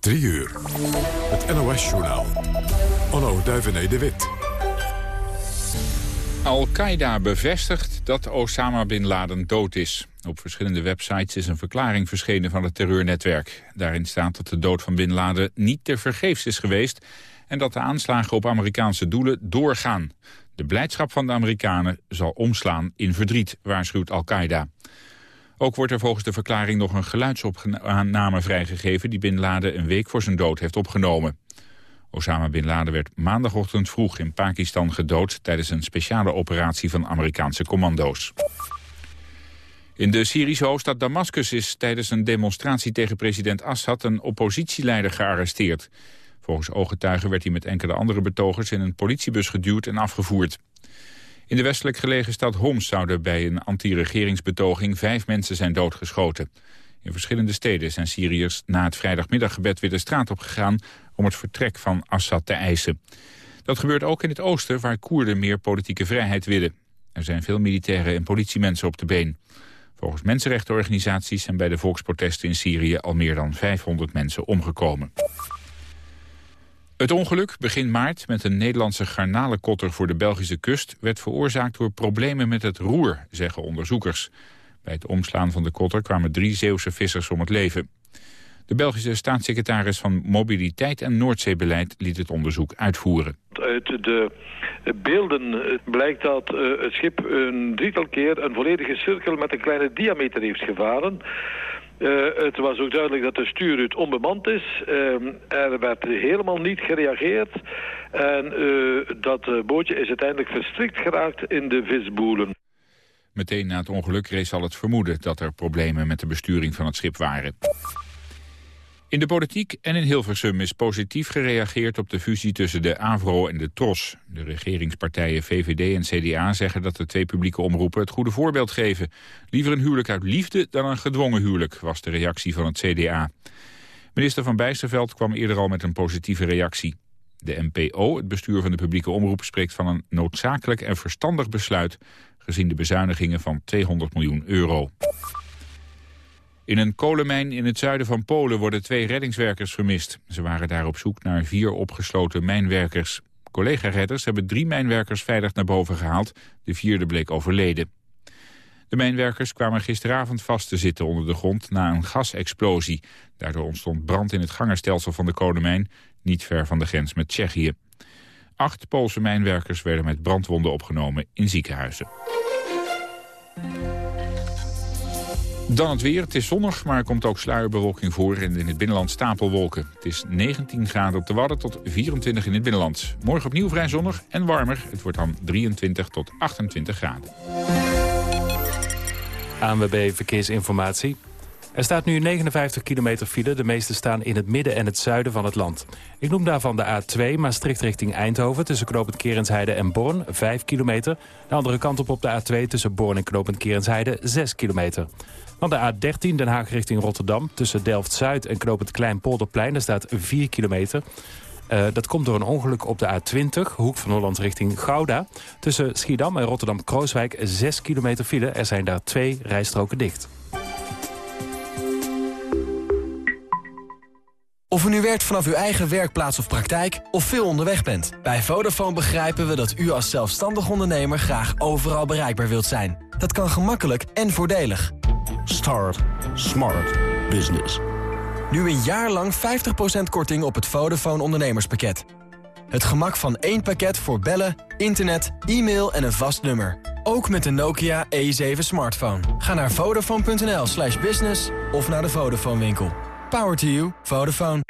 3 uur. Het NOS-journaal. Onno Duivené de Wit. Al-Qaeda bevestigt dat Osama Bin Laden dood is. Op verschillende websites is een verklaring verschenen van het terreurnetwerk. Daarin staat dat de dood van Bin Laden niet te vergeefs is geweest... en dat de aanslagen op Amerikaanse doelen doorgaan. De blijdschap van de Amerikanen zal omslaan in verdriet, waarschuwt Al-Qaeda. Ook wordt er volgens de verklaring nog een geluidsopname vrijgegeven... die Bin Laden een week voor zijn dood heeft opgenomen. Osama Bin Laden werd maandagochtend vroeg in Pakistan gedood... tijdens een speciale operatie van Amerikaanse commando's. In de Syrische hoofdstad Damascus is tijdens een demonstratie tegen president Assad... een oppositieleider gearresteerd. Volgens ooggetuigen werd hij met enkele andere betogers... in een politiebus geduwd en afgevoerd. In de westelijk gelegen stad Homs zouden bij een anti-regeringsbetoging... vijf mensen zijn doodgeschoten. In verschillende steden zijn Syriërs na het vrijdagmiddaggebed weer de straat op gegaan om het vertrek van Assad te eisen. Dat gebeurt ook in het oosten, waar Koerden meer politieke vrijheid willen. Er zijn veel militairen en politiemensen op de been. Volgens mensenrechtenorganisaties zijn bij de volksprotesten in Syrië al meer dan 500 mensen omgekomen. Het ongeluk begin maart met een Nederlandse garnalenkotter voor de Belgische kust... werd veroorzaakt door problemen met het roer, zeggen onderzoekers. Bij het omslaan van de kotter kwamen drie Zeeuwse vissers om het leven. De Belgische staatssecretaris van Mobiliteit en Noordzeebeleid liet het onderzoek uitvoeren. Uit de beelden blijkt dat eh, het schip een drietal keer een volledige cirkel met een kleine diameter heeft gevaren. Uh, het was ook duidelijk dat de stuurhut onbemand is. Uh, er werd helemaal niet gereageerd. En uh, dat bootje is uiteindelijk verstrikt geraakt in de visboelen. Meteen na het ongeluk rees al het vermoeden dat er problemen met de besturing van het schip waren. In de politiek en in Hilversum is positief gereageerd op de fusie tussen de AVRO en de TROS. De regeringspartijen VVD en CDA zeggen dat de twee publieke omroepen het goede voorbeeld geven. Liever een huwelijk uit liefde dan een gedwongen huwelijk, was de reactie van het CDA. Minister Van Bijsterveld kwam eerder al met een positieve reactie. De NPO, het bestuur van de publieke omroep, spreekt van een noodzakelijk en verstandig besluit... gezien de bezuinigingen van 200 miljoen euro. In een kolenmijn in het zuiden van Polen worden twee reddingswerkers vermist. Ze waren daar op zoek naar vier opgesloten mijnwerkers. Collega-redders hebben drie mijnwerkers veilig naar boven gehaald. De vierde bleek overleden. De mijnwerkers kwamen gisteravond vast te zitten onder de grond na een gasexplosie. Daardoor ontstond brand in het gangerstelsel van de kolenmijn, niet ver van de grens met Tsjechië. Acht Poolse mijnwerkers werden met brandwonden opgenomen in ziekenhuizen. Dan het weer. Het is zonnig, maar er komt ook sluierbewolking voor en in het binnenland stapelwolken. Het is 19 graden op de Wadden tot 24 in het binnenland. Morgen opnieuw vrij zonnig en warmer. Het wordt dan 23 tot 28 graden. ANWB Verkeersinformatie. Er staat nu 59 kilometer file. De meeste staan in het midden en het zuiden van het land. Ik noem daarvan de A2, Maastricht richting Eindhoven... tussen knooppunt Kerensheide en Born, 5 kilometer. De andere kant op op de A2 tussen Born en knooppunt Kerensheide, 6 kilometer. Dan de A13 Den Haag richting Rotterdam. Tussen Delft-Zuid en Knoop Kleinpolderplein. Daar staat 4 kilometer. Uh, dat komt door een ongeluk op de A20, hoek van Holland richting Gouda. Tussen Schiedam en Rotterdam-Krooswijk 6 kilometer file. Er zijn daar twee rijstroken dicht. Of u nu werkt vanaf uw eigen werkplaats of praktijk of veel onderweg bent. Bij Vodafone begrijpen we dat u als zelfstandig ondernemer graag overal bereikbaar wilt zijn. Dat kan gemakkelijk en voordelig. Start Smart Business. Nu een jaar lang 50% korting op het Vodafone ondernemerspakket. Het gemak van één pakket voor bellen, internet, e-mail en een vast nummer. Ook met de Nokia E7 smartphone. Ga naar vodafone.nl slash business of naar de Vodafone winkel. Power to you. Vodafone.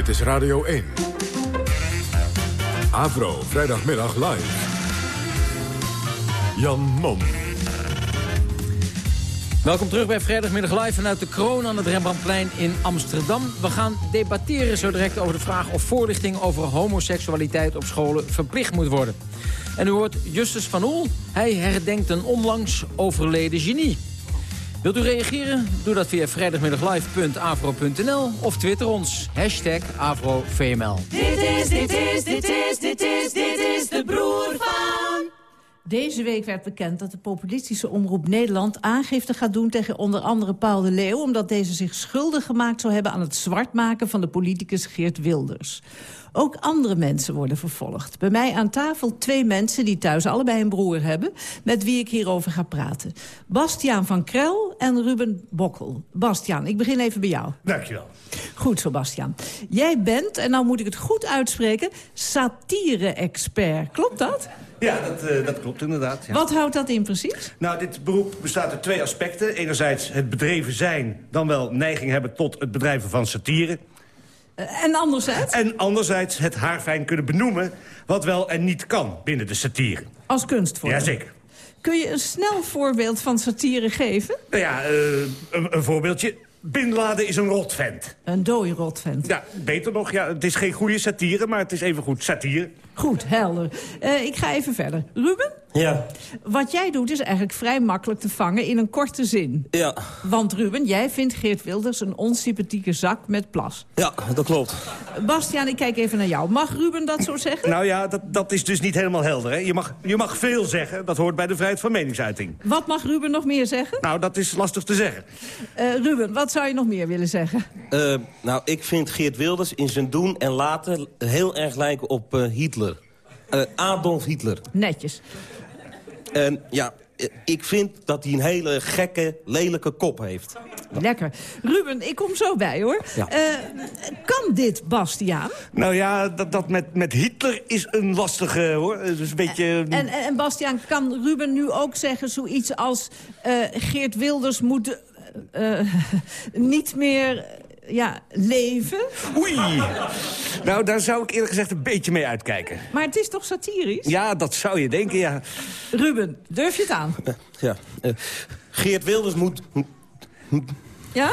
Dit is Radio 1. Avro, vrijdagmiddag live. Jan Mom. Welkom terug bij Vrijdagmiddag Live vanuit de kroon aan het Rembrandtplein in Amsterdam. We gaan debatteren zo direct over de vraag of voorlichting over homoseksualiteit op scholen verplicht moet worden. En u hoort Justus van Oel. Hij herdenkt een onlangs overleden genie. Wilt u reageren? Doe dat via vrijdagmiddaglive.avro.nl of twitter ons. Hashtag AvroVML. Dit is, dit is, dit is, dit is, dit is de broer van... Deze week werd bekend dat de populistische omroep Nederland aangifte gaat doen tegen onder andere Paul de Leeuw... omdat deze zich schuldig gemaakt zou hebben aan het zwartmaken van de politicus Geert Wilders. Ook andere mensen worden vervolgd. Bij mij aan tafel twee mensen die thuis allebei een broer hebben... met wie ik hierover ga praten. Bastiaan van Krel en Ruben Bokkel. Bastiaan, ik begin even bij jou. Dankjewel. Goed zo, Bastiaan. Jij bent, en nou moet ik het goed uitspreken, satire-expert. Klopt dat? Ja, dat, uh, dat klopt inderdaad. Ja. Wat houdt dat in precies? Nou, dit beroep bestaat uit twee aspecten. Enerzijds het bedreven zijn, dan wel neiging hebben tot het bedrijven van satire. Uh, en anderzijds? En anderzijds het haarfijn kunnen benoemen wat wel en niet kan binnen de satire. Als kunstvorm? Jazeker. Kun je een snel voorbeeld van satire geven? Nou ja, uh, een, een voorbeeldje. Bin Laden is een rotvent. Een dode rotvent. Ja, beter nog. Ja, het is geen goede satire, maar het is even goed satire. Goed, helder. Uh, ik ga even verder. Ruben? Ja. Wat jij doet is eigenlijk vrij makkelijk te vangen in een korte zin. Ja. Want Ruben, jij vindt Geert Wilders een onsympathieke zak met plas. Ja, dat klopt. Bastiaan, ik kijk even naar jou. Mag Ruben dat zo zeggen? Nou ja, dat, dat is dus niet helemaal helder. Hè? Je, mag, je mag veel zeggen, dat hoort bij de vrijheid van meningsuiting. Wat mag Ruben nog meer zeggen? Nou, dat is lastig te zeggen. Uh, Ruben, wat zou je nog meer willen zeggen? Uh, nou, ik vind Geert Wilders in zijn doen en laten heel erg lijken op uh, Hitler. Uh, Adolf Hitler. Netjes. En ja, ik vind dat hij een hele gekke, lelijke kop heeft. Lekker. Ruben, ik kom zo bij, hoor. Ja. Uh, kan dit, Bastiaan? Nou ja, dat, dat met, met Hitler is een lastige, hoor. Dus een beetje... En, en, en Bastiaan, kan Ruben nu ook zeggen zoiets als... Uh, Geert Wilders moet uh, niet meer ja, leven. Oei! Nou, daar zou ik eerlijk gezegd een beetje mee uitkijken. Maar het is toch satirisch? Ja, dat zou je denken, ja. Ruben, durf je het aan? Ja. Uh, Geert Wilders moet... Ja?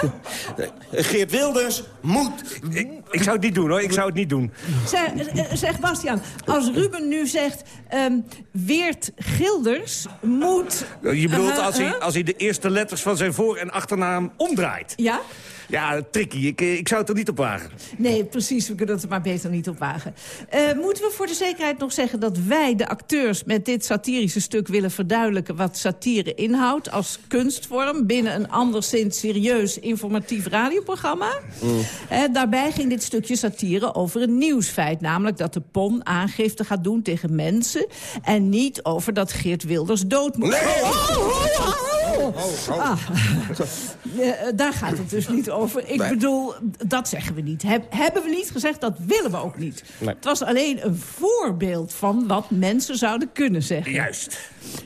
Geert Wilders moet... Ik, ik, zou het niet doen, hoor. Ik zou het niet doen. Zeg, zeg Bastiaan, als Ruben nu zegt... Um, Weert Gilders moet... Je bedoelt als hij, als hij de eerste letters van zijn voor- en achternaam omdraait? Ja? Ja, tricky. Ik, ik zou het er niet op wagen. Nee, precies. We kunnen het er maar beter niet op wagen. Uh, moeten we voor de zekerheid nog zeggen dat wij, de acteurs... met dit satirische stuk willen verduidelijken wat satire inhoudt... als kunstvorm binnen een anderszins serieus informatief radioprogramma? Mm. Uh, daarbij ging dit stukje satire over een nieuwsfeit. Namelijk dat de PON aangifte gaat doen tegen mensen... en niet over dat Geert Wilders dood moet. Nee. Oh, oh, oh, ah. uh, daar gaat het dus niet over. Over. Ik nee. bedoel, dat zeggen we niet. Heb, hebben we niet gezegd, dat willen we ook niet. Nee. Het was alleen een voorbeeld van wat mensen zouden kunnen zeggen. Juist.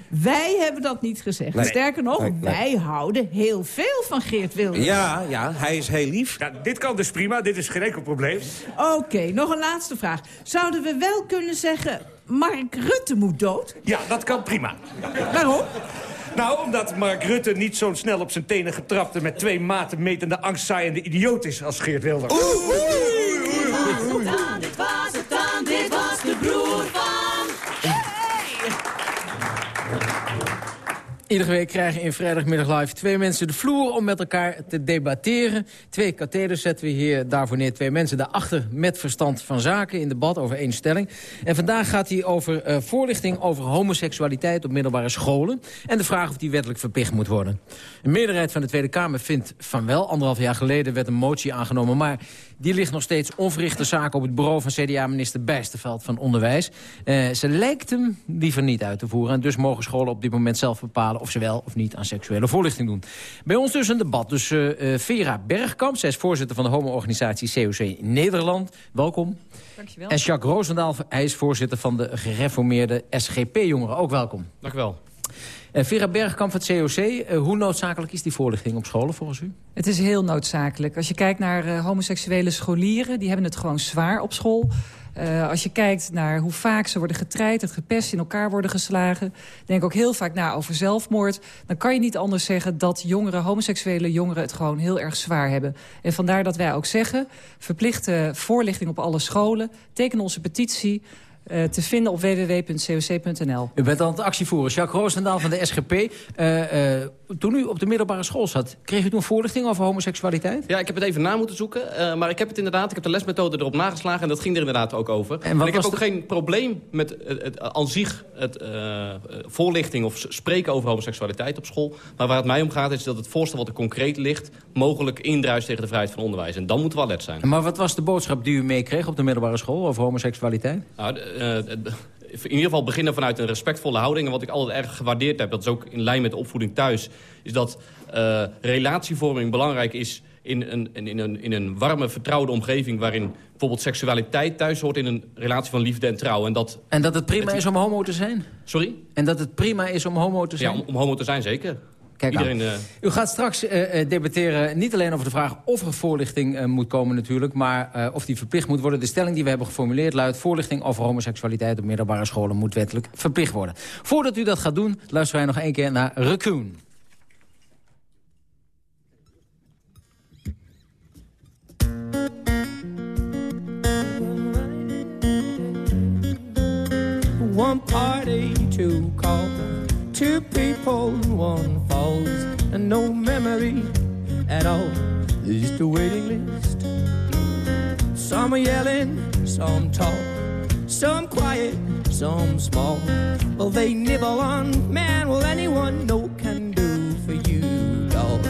Wij hebben dat niet gezegd. Nee. Sterker nog, Nee, nee. wij houden heel veel van Geert Wilders. Ja, ja, hij is heel lief. Ja, dit kan dus prima, dit is geen enkel probleem. Oké, okay, nog een laatste vraag. Zouden we wel kunnen zeggen, Mark Rutte moet dood? Ja, dat kan prima. Waarom? Nou, omdat Mark Rutte niet zo snel op zijn tenen getrapt... met twee maten metende angstzaaiende idioot is als Geert Wilders. Iedere week krijgen in Vrijdagmiddag Live twee mensen de vloer om met elkaar te debatteren. Twee katheders zetten we hier daarvoor neer. Twee mensen daarachter met verstand van zaken in debat over één stelling. En vandaag gaat hij over uh, voorlichting over homoseksualiteit op middelbare scholen. En de vraag of die wettelijk verplicht moet worden. Een meerderheid van de Tweede Kamer vindt van wel. Anderhalf jaar geleden werd een motie aangenomen. Maar die ligt nog steeds onverrichte zaken op het bureau van CDA-minister Bijsterveld van Onderwijs. Uh, ze lijkt hem liever niet uit te voeren. En dus mogen scholen op dit moment zelf bepalen of ze wel of niet aan seksuele voorlichting doen. Bij ons dus een debat. Dus uh, Vera Bergkamp, zij is voorzitter van de homo-organisatie COC Nederland. Welkom. Dankjewel. En Jacques Roosendaal, hij is voorzitter van de gereformeerde SGP-jongeren. Ook welkom. Dank u wel. Uh, Vera Bergkamp van het COC, uh, hoe noodzakelijk is die voorlichting op scholen volgens u? Het is heel noodzakelijk. Als je kijkt naar uh, homoseksuele scholieren, die hebben het gewoon zwaar op school. Als je kijkt naar hoe vaak ze worden getreid, gepest, in elkaar worden geslagen... denk ook heel vaak na over zelfmoord... dan kan je niet anders zeggen dat jongeren, homoseksuele jongeren... het gewoon heel erg zwaar hebben. En vandaar dat wij ook zeggen, verplichte voorlichting op alle scholen... teken onze petitie... Uh, te vinden op www.coc.nl. U bent aan het actievoeren. Jacques Roosendaal van de SGP. Uh, uh, toen u op de middelbare school zat, kreeg u toen voorlichting over homoseksualiteit? Ja, ik heb het even na moeten zoeken. Uh, maar ik heb het inderdaad, ik heb de lesmethode erop nageslagen... en dat ging er inderdaad ook over. En, ik heb ook geen probleem met het, aan zich het uh, voorlichting... of spreken over homoseksualiteit op school. Maar waar het mij om gaat is dat het voorstel wat er concreet ligt... mogelijk indruist tegen de vrijheid van onderwijs. En dan moeten we alert zijn. Maar wat was de boodschap die u meekreeg op de middelbare school over homoseksualiteit? Nou, in ieder geval beginnen vanuit een respectvolle houding. En wat ik altijd erg gewaardeerd heb, dat is ook in lijn met de opvoeding thuis... is dat uh, relatievorming belangrijk is in een, in, een, in een warme, vertrouwde omgeving... waarin bijvoorbeeld seksualiteit thuis hoort in een relatie van liefde en trouw. En dat, en dat het prima is om homo te zijn? Sorry? En dat het prima is om homo te zijn? Ja, om, om homo te zijn, zeker. Kijk Iedereen, uh... U gaat straks uh, debatteren niet alleen over de vraag of er voorlichting uh, moet komen natuurlijk... maar of die verplicht moet worden. De stelling die we hebben geformuleerd luidt... voorlichting over homoseksualiteit op middelbare scholen moet wettelijk verplicht worden. Voordat u dat gaat doen, luisteren wij nog één keer naar Raccoon. One party to call Two people, one falls, and no memory at all. Just a waiting list. Some are yelling, some talk, some quiet, some small. Well, they nibble on, man, will anyone know can do for you, dog?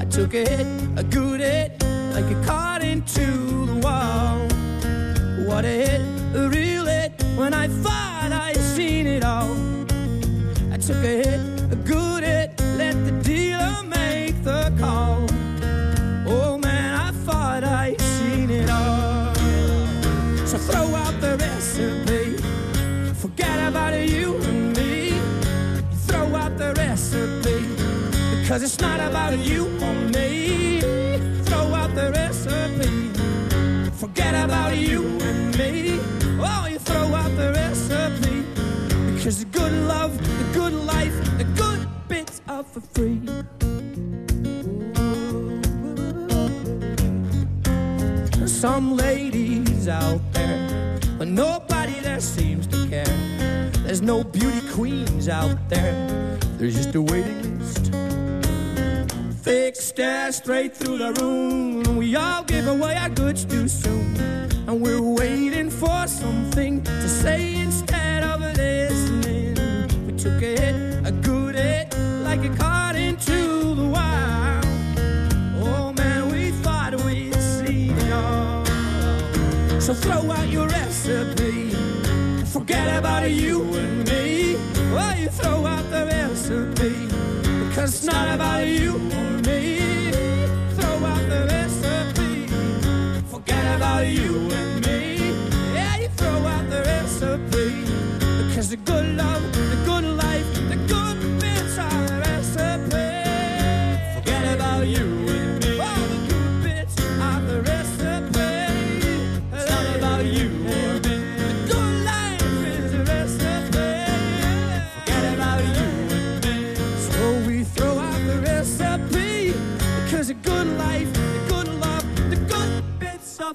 I took a hit, a good hit, like a caught into the wall. What a hit, took a hit, a good hit, let the dealer make the call. Oh man, I thought I'd seen it all. So throw out the recipe, forget about you and me. Throw out the recipe, because it's not about you or me. Throw out the recipe, forget about you and me. Oh, you throw out the recipe, because the good love the good for free. Some ladies out there, but nobody there seems to care. There's no beauty queens out there, there's just a waiting list. Thick stare straight through the room. We all give away our goods too soon. And we're waiting for something to say caught into the wild. Oh man, we thought we'd seen it all. So throw out your recipe, forget about you and me. Oh, you throw out the it's not about you or me. Throw out the recipe, forget about you and me.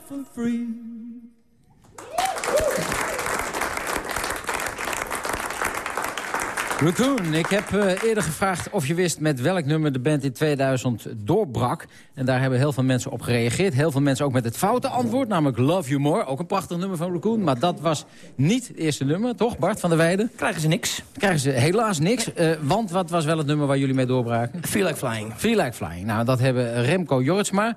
For free. Raccoon, ik heb uh, eerder gevraagd of je wist met welk nummer de band in 2000 doorbrak. En daar hebben heel veel mensen op gereageerd. Heel veel mensen ook met het foute antwoord, namelijk Love You More. Ook een prachtig nummer van Raccoon, maar dat was niet het eerste nummer, toch Bart van der Weijden? Krijgen ze niks. Krijgen ze helaas niks, uh, want wat was wel het nummer waar jullie mee doorbraken? Feel Like Flying. Feel Like Flying, nou dat hebben Remco Jortsma...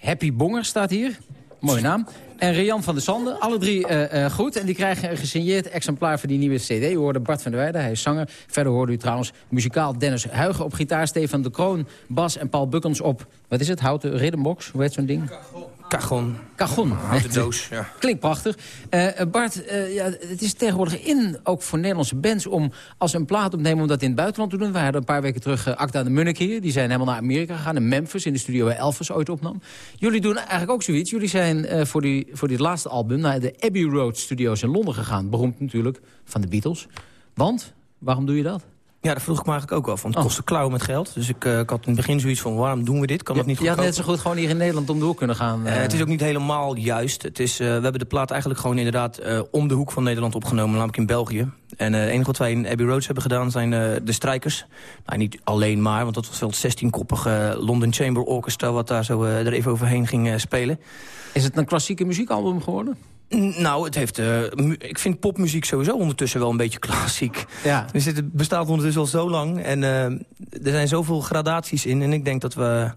Happy Bonger staat hier. Mooie naam. En Rian van der Sande. Alle drie uh, uh, goed. En die krijgen een gesigneerd exemplaar van die nieuwe cd. U hoorde Bart van der Weijden, hij is zanger. Verder hoorde u trouwens muzikaal Dennis Huigen op gitaar. Stefan de Kroon, bas en Paul Bukkens op... Wat is het? Houten riddenbox? Hoe heet zo'n ding? Cajon. Cajon. Houten doos, ja. Klinkt prachtig. Uh, Bart, uh, ja, het is tegenwoordig in, ook voor Nederlandse bands... om als een plaat opnemen om dat in het buitenland te doen. We hadden een paar weken terug uh, Acta de Munnik hier. Die zijn helemaal naar Amerika gegaan. In Memphis, in de studio waar Elvis ooit opnam. Jullie doen eigenlijk ook zoiets. Jullie zijn voor, die, voor dit laatste album naar de Abbey Road Studios in Londen gegaan. Beroemd natuurlijk van de Beatles. Want, waarom doe je dat? Ja, dat vroeg ik me eigenlijk ook af. Want het kostte klauwen met geld. Dus ik, uh, ik, had in het begin zoiets van, waarom doen we dit? Kan dat niet goed? Je had net zo goed gewoon hier in Nederland om door kunnen gaan. Uh... Uh, het is ook niet helemaal juist. Het is, we hebben de plaat eigenlijk gewoon inderdaad om de hoek van Nederland opgenomen. Namelijk in België. En het enige wat wij in Abbey Roads hebben gedaan zijn de strijkers. Nou, niet alleen maar, want dat was wel het 16-koppige London Chamber Orchestra... wat daar zo er even overheen ging spelen. Is het een klassieke muziekalbum geworden? Nou, het heeft, uh, ik vind popmuziek sowieso ondertussen wel een beetje klassiek. Ja. Dus het bestaat ondertussen al zo lang. En uh, er zijn zoveel gradaties in. En ik denk dat we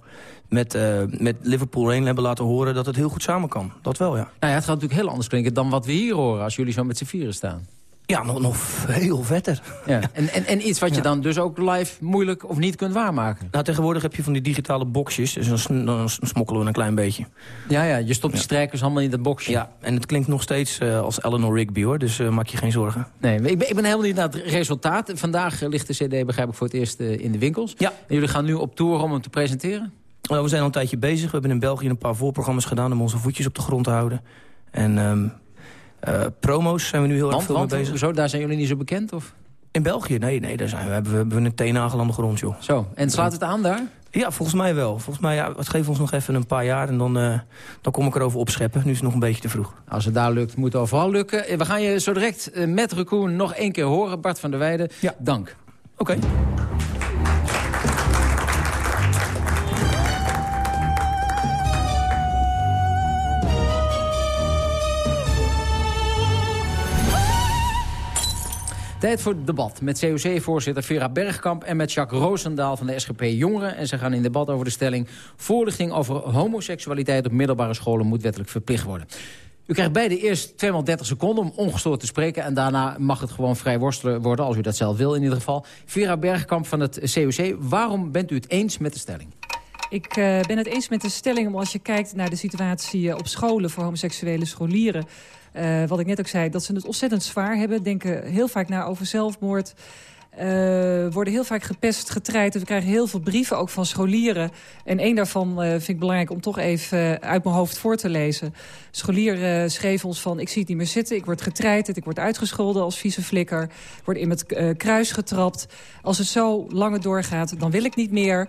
met, uh, met Liverpool Rain hebben laten horen dat het heel goed samen kan. Dat wel, ja. Nou ja, het gaat natuurlijk heel anders klinken dan wat we hier horen... als jullie zo met z'n vieren staan. Ja, nog, nog veel vetter. Ja. En, en, en iets wat je dan dus ook live moeilijk of niet kunt waarmaken? Nou, tegenwoordig heb je van die digitale boxjes. Dus dan, dan smokkelen we een klein beetje. Ja, ja je stopt die strijkers allemaal in dat boxje. Ja, en het klinkt nog steeds uh, als Eleanor Rigby, hoor. Dus uh, maak je geen zorgen. Nee, ik ben, ik ben helemaal niet naar het resultaat. Vandaag ligt de cd, begrijp ik, voor het eerst uh, in de winkels. Ja. En jullie gaan nu op tour om hem te presenteren? Nou, we zijn al een tijdje bezig. We hebben in België een paar voorprogramma's gedaan... om onze voetjes op de grond te houden. En... Um, uh, promo's zijn we nu heel want, erg veel want, mee bezig. Zo, daar zijn jullie niet zo bekend? Of? In België? Nee, nee daar zijn we. Hebben we hebben een teenagel aan de grond, joh. Zo, en slaat het aan daar? Ja, volgens mij wel. Volgens mij, ja, het geeft ons nog even een paar jaar en dan, uh, dan kom ik erover opscheppen. Nu is het nog een beetje te vroeg. Als het daar lukt, moet het overal lukken. We gaan je zo direct met Raccoon nog één keer horen. Bart van der Weijden, ja. dank. Oké. Okay. Tijd voor het debat met COC-voorzitter Vera Bergkamp... en met Jacques Roosendaal van de SGP Jongeren. En ze gaan in debat over de stelling... voorlichting over homoseksualiteit op middelbare scholen moet wettelijk verplicht worden. U krijgt beide eerst 230 seconden om ongestoord te spreken... en daarna mag het gewoon vrij worstelen worden, als u dat zelf wil in ieder geval. Vera Bergkamp van het COC, waarom bent u het eens met de stelling? Ik uh, ben het eens met de stelling, omdat als je kijkt naar de situatie op scholen... voor homoseksuele scholieren... Uh, wat ik net ook zei, dat ze het ontzettend zwaar hebben. Denken heel vaak na over zelfmoord. Uh, worden heel vaak gepest, getreid. We krijgen heel veel brieven, ook van scholieren. En één daarvan uh, vind ik belangrijk om toch even uit mijn hoofd voor te lezen. Scholier schreef ons van, ik zie het niet meer zitten. Ik word getreiterd, ik word uitgescholden als vieze flikker. Ik word in het kruis getrapt. Als het zo langer doorgaat, dan wil ik niet meer.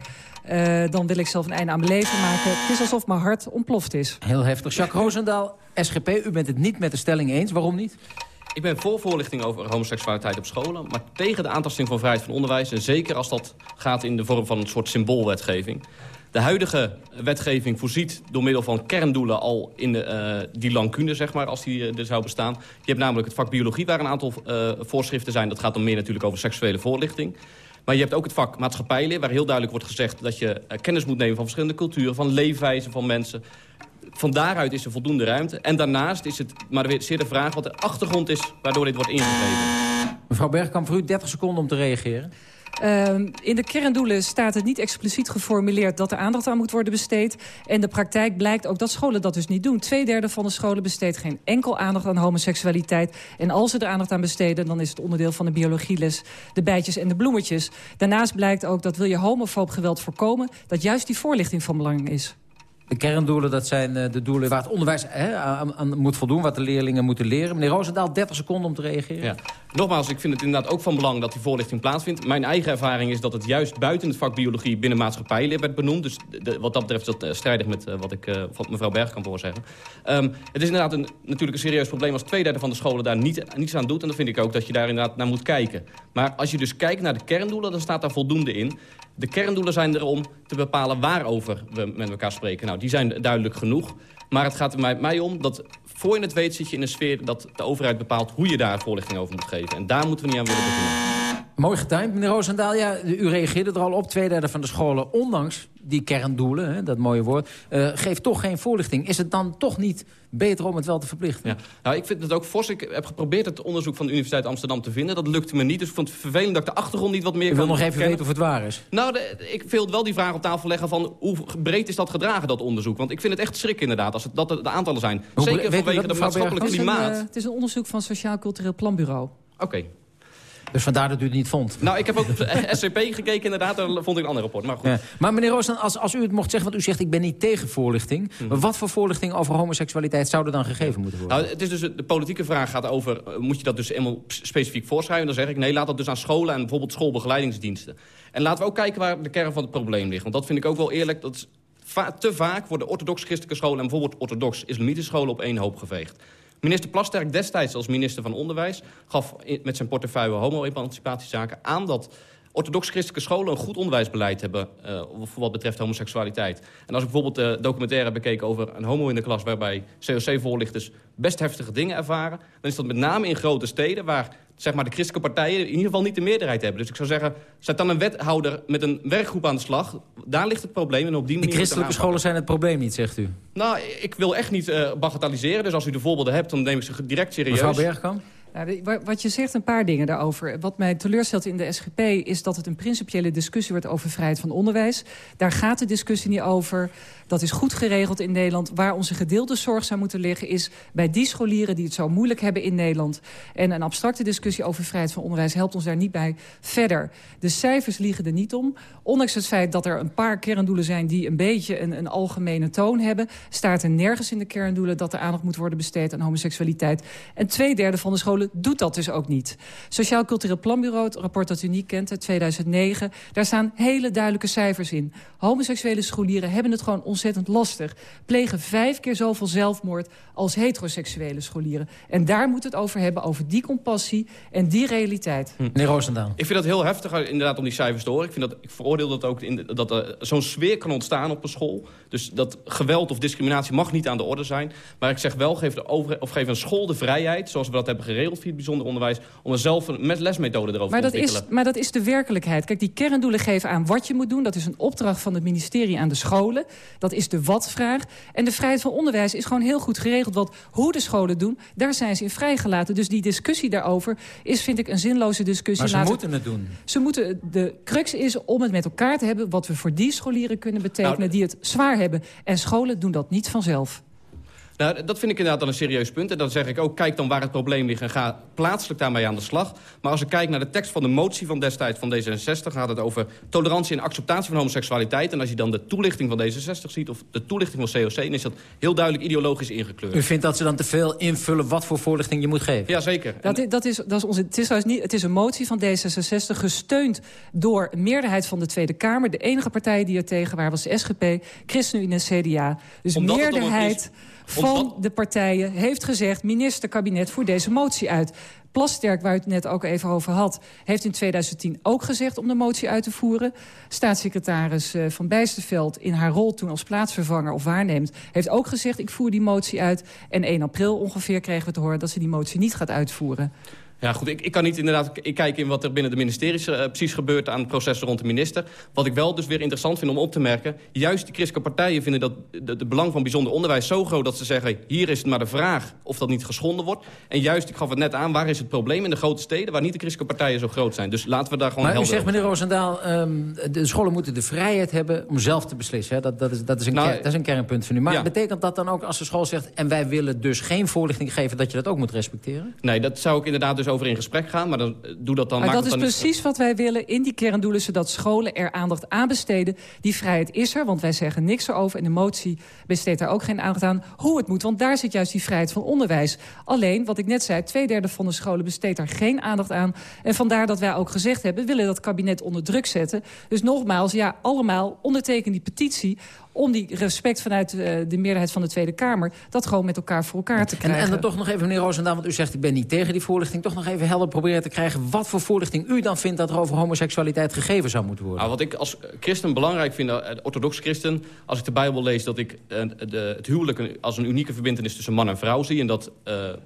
Dan wil ik zelf een einde aan mijn leven maken. Het is alsof mijn hart ontploft is. Heel heftig. Jacques Roosendaal, SGP, u bent het niet met de stelling eens. Waarom niet? Ik ben voor voorlichting over homoseksualiteit op scholen... maar tegen de aantasting van vrijheid van onderwijs... en zeker als dat gaat in de vorm van een soort symboolwetgeving. De huidige wetgeving voorziet door middel van kerndoelen al in de, uh, die lancune, zeg maar, als die uh, er zou bestaan. Je hebt namelijk het vak biologie waar een aantal uh, voorschriften zijn. Dat gaat dan meer natuurlijk over seksuele voorlichting. Maar je hebt ook het vak maatschappijleer, waar heel duidelijk wordt gezegd... dat je kennis moet nemen van verschillende culturen, van leefwijzen van mensen. Van daaruit is er voldoende ruimte. En daarnaast is het maar weer zeer de vraag wat de achtergrond is... waardoor dit wordt ingegeven. Mevrouw Bergkamp, voor u 30 seconden om te reageren. Uh, in de kerndoelen staat het niet expliciet geformuleerd... dat er aandacht aan moet worden besteed. En de praktijk blijkt ook dat scholen dat dus niet doen. Tweederde van de scholen besteedt geen enkel aandacht aan homoseksualiteit. En als ze er aandacht aan besteden... dan is het onderdeel van de biologieles de bijtjes en de bloemetjes. Daarnaast blijkt ook dat wil je homofoob geweld voorkomen... dat juist die voorlichting van belang is. De kerndoelen, dat zijn de doelen waar het onderwijs hè, aan, moet voldoen... wat de leerlingen moeten leren. Meneer Roosendaal, 30 seconden om te reageren. Nogmaals, ik vind het inderdaad ook van belang dat die voorlichting plaatsvindt. Mijn eigen ervaring is dat het juist buiten het vak biologie... binnen maatschappijleer werd benoemd. Dus wat dat betreft is dat uh, strijdig met uh, wat ik mevrouw Bergkamp hoor zeggen. Um, het is inderdaad een, natuurlijk een serieus probleem... als twee derde van de scholen daar niet, niets aan doet. En dan vind ik ook dat je daar inderdaad naar moet kijken. Maar als je dus kijkt naar de kerndoelen, dan staat daar voldoende in... De kerndoelen zijn er om te bepalen waarover we met elkaar spreken. Nou, die zijn duidelijk genoeg. Maar het gaat er mij, om dat voor je het weet zit je in een sfeer... dat de overheid bepaalt hoe je daar voorlichting over moet geven. En daar moeten we niet aan willen beginnen. Mooi getimed, meneer Roosendaal. Ja, u reageerde er al op. Tweederde van de scholen, ondanks die kerndoelen, hè, dat mooie woord... Uh, geeft toch geen voorlichting. Is het dan toch niet beter om het wel te verplichten? Ja. Nou, ik vind het ook fors. Ik heb geprobeerd het onderzoek van de Universiteit Amsterdam te vinden. Dat lukte me niet, dus ik vond het vervelend dat ik de achtergrond niet wat meer Ik wil nog even weten of het waar is. Nou, de, ik wil wel die vraag op tafel leggen van... hoe breed is dat gedragen, dat onderzoek? Want ik vind het echt schrik inderdaad, als het, dat de, aantallen zijn. Zeker vanwege het maatschappelijk klimaat. Het is, een, het is een onderzoek van Sociaal Cultureel Planbureau. Oké. Dus vandaar dat u het niet vond. Nou, ik heb ook SCP gekeken inderdaad. Daar vond ik een ander rapport. Maar, goed. Ja. maar meneer Roos, als, als u het mocht zeggen... want u zegt ik ben niet tegen voorlichting... Mhm. maar wat voor voorlichting over homoseksualiteit zou er dan gegeven moeten worden? Nou, het is dus, de politieke vraag gaat over... Eh, moet je dat dus helemaal specifiek voorschrijven? Dan zeg ik nee, laat dat dus aan scholen en bijvoorbeeld schoolbegeleidingsdiensten. En laten we ook kijken waar de kern van het probleem ligt. Want dat vind ik ook wel eerlijk... Dat te vaak worden orthodox-christelijke scholen... en bijvoorbeeld orthodox-islamitische scholen op één hoop geveegd. Minister Plasterk destijds als minister van Onderwijs... gaf met zijn portefeuille homo-emancipatiezaken aan... dat orthodox-christelijke scholen een goed onderwijsbeleid hebben... Uh, voor wat betreft homoseksualiteit. En als ik bijvoorbeeld de documentaire heb bekeken over een homo in de klas... waarbij COC-voorlichters best heftige dingen ervaren... dan is dat met name in grote steden waar zeg maar, de christelijke partijen in ieder geval niet de meerderheid hebben. Dus ik zou zeggen, zet dan een wethouder met een werkgroep aan de slag. Daar ligt het probleem en op die manier... De christelijke scholen zijn het probleem niet, zegt u? Nou, ik wil echt niet uh, bagatelliseren. Dus als u de voorbeelden hebt, dan neem ik ze direct serieus. Mevrouw Bergkamp? Nou, wat je zegt, een paar dingen daarover. Wat mij teleurstelt in de SGP is dat het een principiële discussie wordt over vrijheid van onderwijs. Daar gaat de discussie niet over. Dat is goed geregeld in Nederland. Waar onze gedeelde zorg zou moeten liggen is bij die scholieren die het zo moeilijk hebben in Nederland. En een abstracte discussie over vrijheid van onderwijs helpt ons daar niet bij verder. De cijfers liegen er niet om. Ondanks het feit dat er een paar kerndoelen zijn die een beetje een, een algemene toon hebben, staat er nergens in de kerndoelen dat er aandacht moet worden besteed aan homoseksualiteit. En twee derde van de scholen doet dat dus ook niet. Sociaal Cultureel Planbureau, het rapport dat u niet kent, uit 2009... daar staan hele duidelijke cijfers in. Homoseksuele scholieren hebben het gewoon ontzettend lastig. Plegen vijf keer zoveel zelfmoord als heteroseksuele scholieren. En daar moet het over hebben, over die compassie en die realiteit. Hm. Meneer Roosendaal. Ik vind dat heel heftig eh, inderdaad om die cijfers te horen. Ik, vind dat, ik veroordeel dat ook in, dat er zo'n sfeer kan ontstaan op een school. Dus dat geweld of discriminatie mag niet aan de orde zijn. Maar ik zeg wel, geef, de over, of geef een school de vrijheid, zoals we dat hebben geregeld via het bijzonder onderwijs... om er zelf een lesmethode erover maar te dat ontwikkelen. Is, maar dat is de werkelijkheid. Kijk, die kerndoelen geven aan wat je moet doen. Dat is een opdracht van het ministerie aan de scholen. Dat is de wat-vraag. En de vrijheid van onderwijs is gewoon heel goed geregeld. Want hoe de scholen doen, daar zijn ze in vrijgelaten. Dus die discussie daarover is, vind ik, een zinloze discussie. Maar ze moeten het doen. Ze moeten, de crux is om het met elkaar te hebben... wat we voor die scholieren kunnen betekenen nou, die het zwaar hebben. En scholen doen dat niet vanzelf. Nou, dat vind ik inderdaad dan een serieus punt. En dan zeg ik ook, kijk dan waar het probleem ligt... en ga plaatselijk daarmee aan de slag. Maar als ik kijk naar de tekst van de motie van destijds van D66... gaat het over tolerantie en acceptatie van homoseksualiteit. En als je dan de toelichting van D66 ziet... of de toelichting van COC, dan is dat heel duidelijk ideologisch ingekleurd. U vindt dat ze dan te veel invullen wat voor voorlichting je moet geven? Ja, zeker. Dat, is, dat is, dat is onze, het, is niet, het is een motie van D66 gesteund door een meerderheid van de Tweede Kamer. De enige partij die er tegen waren was de SGP, ChristenUnie en CDA. Dus Omdat meerderheid van de partijen heeft gezegd... minister, kabinet, voer deze motie uit. Plasterk, waar u het net ook even over had... heeft in 2010 ook gezegd om de motie uit te voeren. Staatssecretaris eh, Van Bijsterveld in haar rol toen als plaatsvervanger of waarneemt... heeft ook gezegd, ik voer die motie uit. En 1 april ongeveer kregen we te horen dat ze die motie niet gaat uitvoeren. Ja, goed, ik, ik kan niet inderdaad ik kijk in wat er binnen de ministeries uh, precies gebeurt aan processen rond de minister. Wat ik wel dus weer interessant vind om op te merken... juist die christelijke partijen vinden dat de, de belang van bijzonder onderwijs zo groot... dat ze zeggen, hier is het maar de vraag of dat niet geschonden wordt. En juist, ik gaf het net aan, waar is het probleem in de grote steden... waar niet de christelijke partijen zo groot zijn. Dus laten we daar gewoon maar u zegt, meneer Roosendaal, um, de scholen moeten de vrijheid hebben om zelf te beslissen. Hè? Dat, dat, is, dat, is een nou, dat is een kernpunt van u. Maar betekent dat dan ook als de school zegt... en wij willen dus geen voorlichting geven, dat je dat ook moet respecteren? Nee, dat zou ik inderdaad dus over in gesprek gaan maar dan, eh, doe dat dan... Maar dat is precies wat wij willen in die kerndoelen... zodat scholen er aandacht aan besteden. Die vrijheid is er, want wij zeggen niks erover. En de motie besteedt daar ook geen aandacht aan hoe het moet. Want daar zit juist die vrijheid van onderwijs. Alleen, wat ik net zei, twee derde van de scholen besteedt daar geen aandacht aan. En vandaar dat wij ook gezegd hebben... we willen dat kabinet onder druk zetten. Dus nogmaals, ja, allemaal onderteken die petitie om die respect vanuit uh, de meerderheid van de Tweede Kamer... dat gewoon met elkaar voor elkaar te krijgen. En, en dan toch nog even, meneer Roosendaal, want u zegt... ik ben niet tegen die voorlichting, toch nog even helder proberen te krijgen... wat voor voorlichting u dan vindt dat er over homoseksualiteit gegeven zou moeten worden? Nou, wat ik als christen belangrijk vind, uh, orthodox christen... als ik de Bijbel lees, dat ik uh, de, het huwelijk als een unieke verbindenis tussen man en vrouw zie... en dat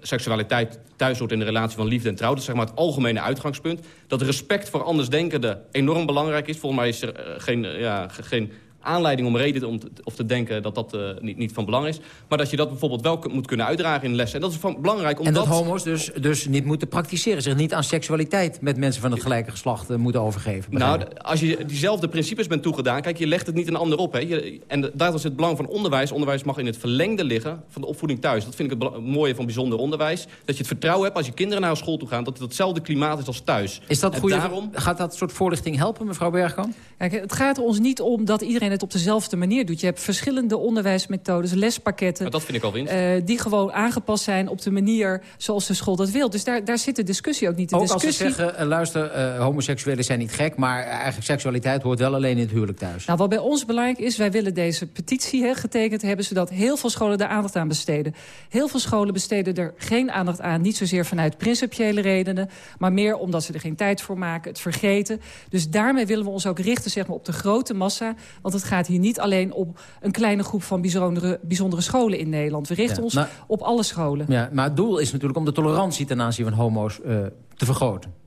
seksualiteit thuis hoort in de relatie van liefde en trouw. Dat is zeg maar het algemene uitgangspunt. Dat respect voor andersdenkenden enorm belangrijk is. Volgens mij is er geen, ja, geen aanleiding om reden om te, of te denken dat dat uh, niet, niet van belang is. Maar dat je dat bijvoorbeeld wel moet kunnen uitdragen in lessen. En dat is van belangrijk omdat... En dat homo's dus, dus niet moeten praktiseren. Zich niet aan seksualiteit met mensen van het gelijke geslacht uh, moeten overgeven. Nou, als je diezelfde principes bent toegedaan... kijk, je legt het niet een ander op. Hè. Je, en dat is het belang van onderwijs. Onderwijs mag in het verlengde liggen van de opvoeding thuis. Dat vind ik het mooie van bijzonder onderwijs. Dat je het vertrouwen hebt als je kinderen naar school toe gaan... dat het hetzelfde klimaat is als thuis. Is dat goede, daarom... Gaat dat soort voorlichting helpen, mevrouw Bergkamp? Kijk, het gaat er ons niet om dat iedereen het op dezelfde manier doet. Je hebt verschillende onderwijsmethodes, lespakketten... Maar dat vind ik al winst. Uh, die gewoon aangepast zijn op de manier zoals de school dat wil. Dus daar, daar zit de discussie ook niet. De ook discussie... als ze zeggen, uh, luister, uh, homoseksuelen zijn niet gek... maar eigenlijk seksualiteit hoort wel alleen in het huwelijk thuis. Nou, wat bij ons belangrijk is, wij willen deze petitie hè, getekend hebben... zodat heel veel scholen daar aandacht aan besteden. Heel veel scholen besteden er geen aandacht aan. Niet zozeer vanuit principiële redenen... maar meer omdat ze er geen tijd voor maken, het vergeten. Dus daarmee willen we ons ook richten zeg maar, op de grote massa. Want het gaat hier niet alleen om een kleine groep van bijzondere, bijzondere scholen in Nederland. We richten ja, ons maar, op alle scholen. Ja, maar het doel is natuurlijk om de tolerantie ten aanzien van homo's uh, te vergroten.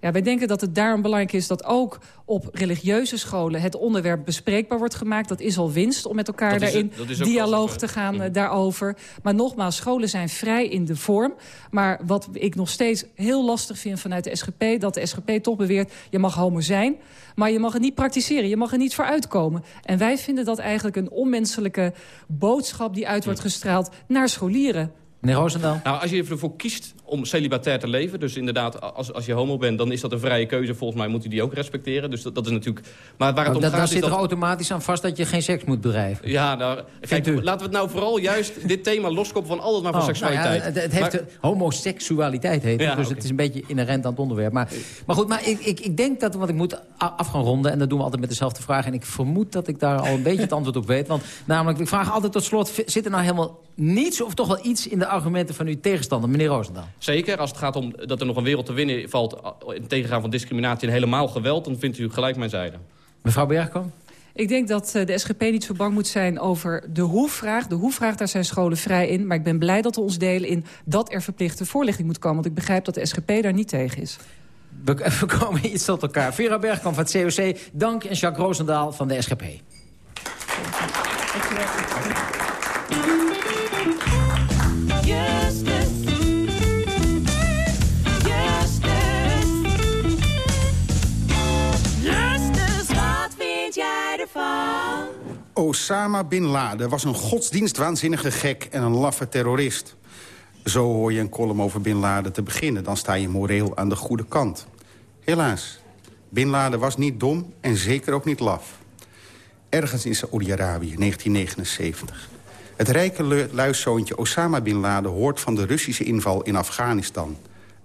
Ja, wij denken dat het daarom belangrijk is dat ook op religieuze scholen... het onderwerp bespreekbaar wordt gemaakt. Dat is al winst om met elkaar daarin dialoog te gaan uh, daarover. Maar nogmaals, scholen zijn vrij in de vorm. Maar wat ik nog steeds heel lastig vind vanuit de SGP... dat de SGP toch beweert, je mag homo zijn... maar je mag het niet praktiseren, je mag er niet voor uitkomen. En wij vinden dat eigenlijk een onmenselijke boodschap... die uit wordt gestraald naar scholieren. Meneer Roosendaal? Nou, als je ervoor kiest om celibatair te leven... dus inderdaad, als, als je homo bent, dan is dat een vrije keuze. Volgens mij moet u die ook respecteren. Dus dat, dat is natuurlijk... Maar waar het om dat, gaat, daar zit dat... er automatisch aan vast dat je geen seks moet bedrijven. Ja, nou, kijk, laten we het nou vooral juist dit thema loskoppen van alles maar van oh, seksualiteit. Nou ja, het, het heeft maar... homoseksualiteit heet ja, dus okay. het is een beetje inherent aan het onderwerp. Maar, maar goed, maar ik, ik, ik denk dat wat ik moet af gaan ronden... en dat doen we altijd met dezelfde vraag... en ik vermoed dat ik daar al een beetje het antwoord op weet. Want namelijk, ik vraag altijd tot slot... zit er nou helemaal niets of toch wel iets in de argumenten van uw tegenstander, meneer Roosendaal? Zeker, als het gaat om dat er nog een wereld te winnen valt... in tegengaan van discriminatie en helemaal geweld... dan vindt u gelijk mijn zijde. Mevrouw Bergkamp? Ik denk dat de SGP niet zo bang moet zijn over de hoe-vraag. De hoe-vraag, daar zijn scholen vrij in. Maar ik ben blij dat we ons delen in dat er verplichte voorlichting moet komen. Want ik begrijp dat de SGP daar niet tegen is. We, we komen iets tot elkaar. Vera Bergkamp van het COC, dank en Jacques Roosendaal van de SGP. Osama Bin Laden was een godsdienstwaanzinnige gek en een laffe terrorist. Zo hoor je een column over Bin Laden te beginnen. Dan sta je moreel aan de goede kant. Helaas, Bin Laden was niet dom en zeker ook niet laf. Ergens in Saoedi-Arabië, 1979. Het rijke luiszoontje Osama Bin Laden hoort van de Russische inval in Afghanistan.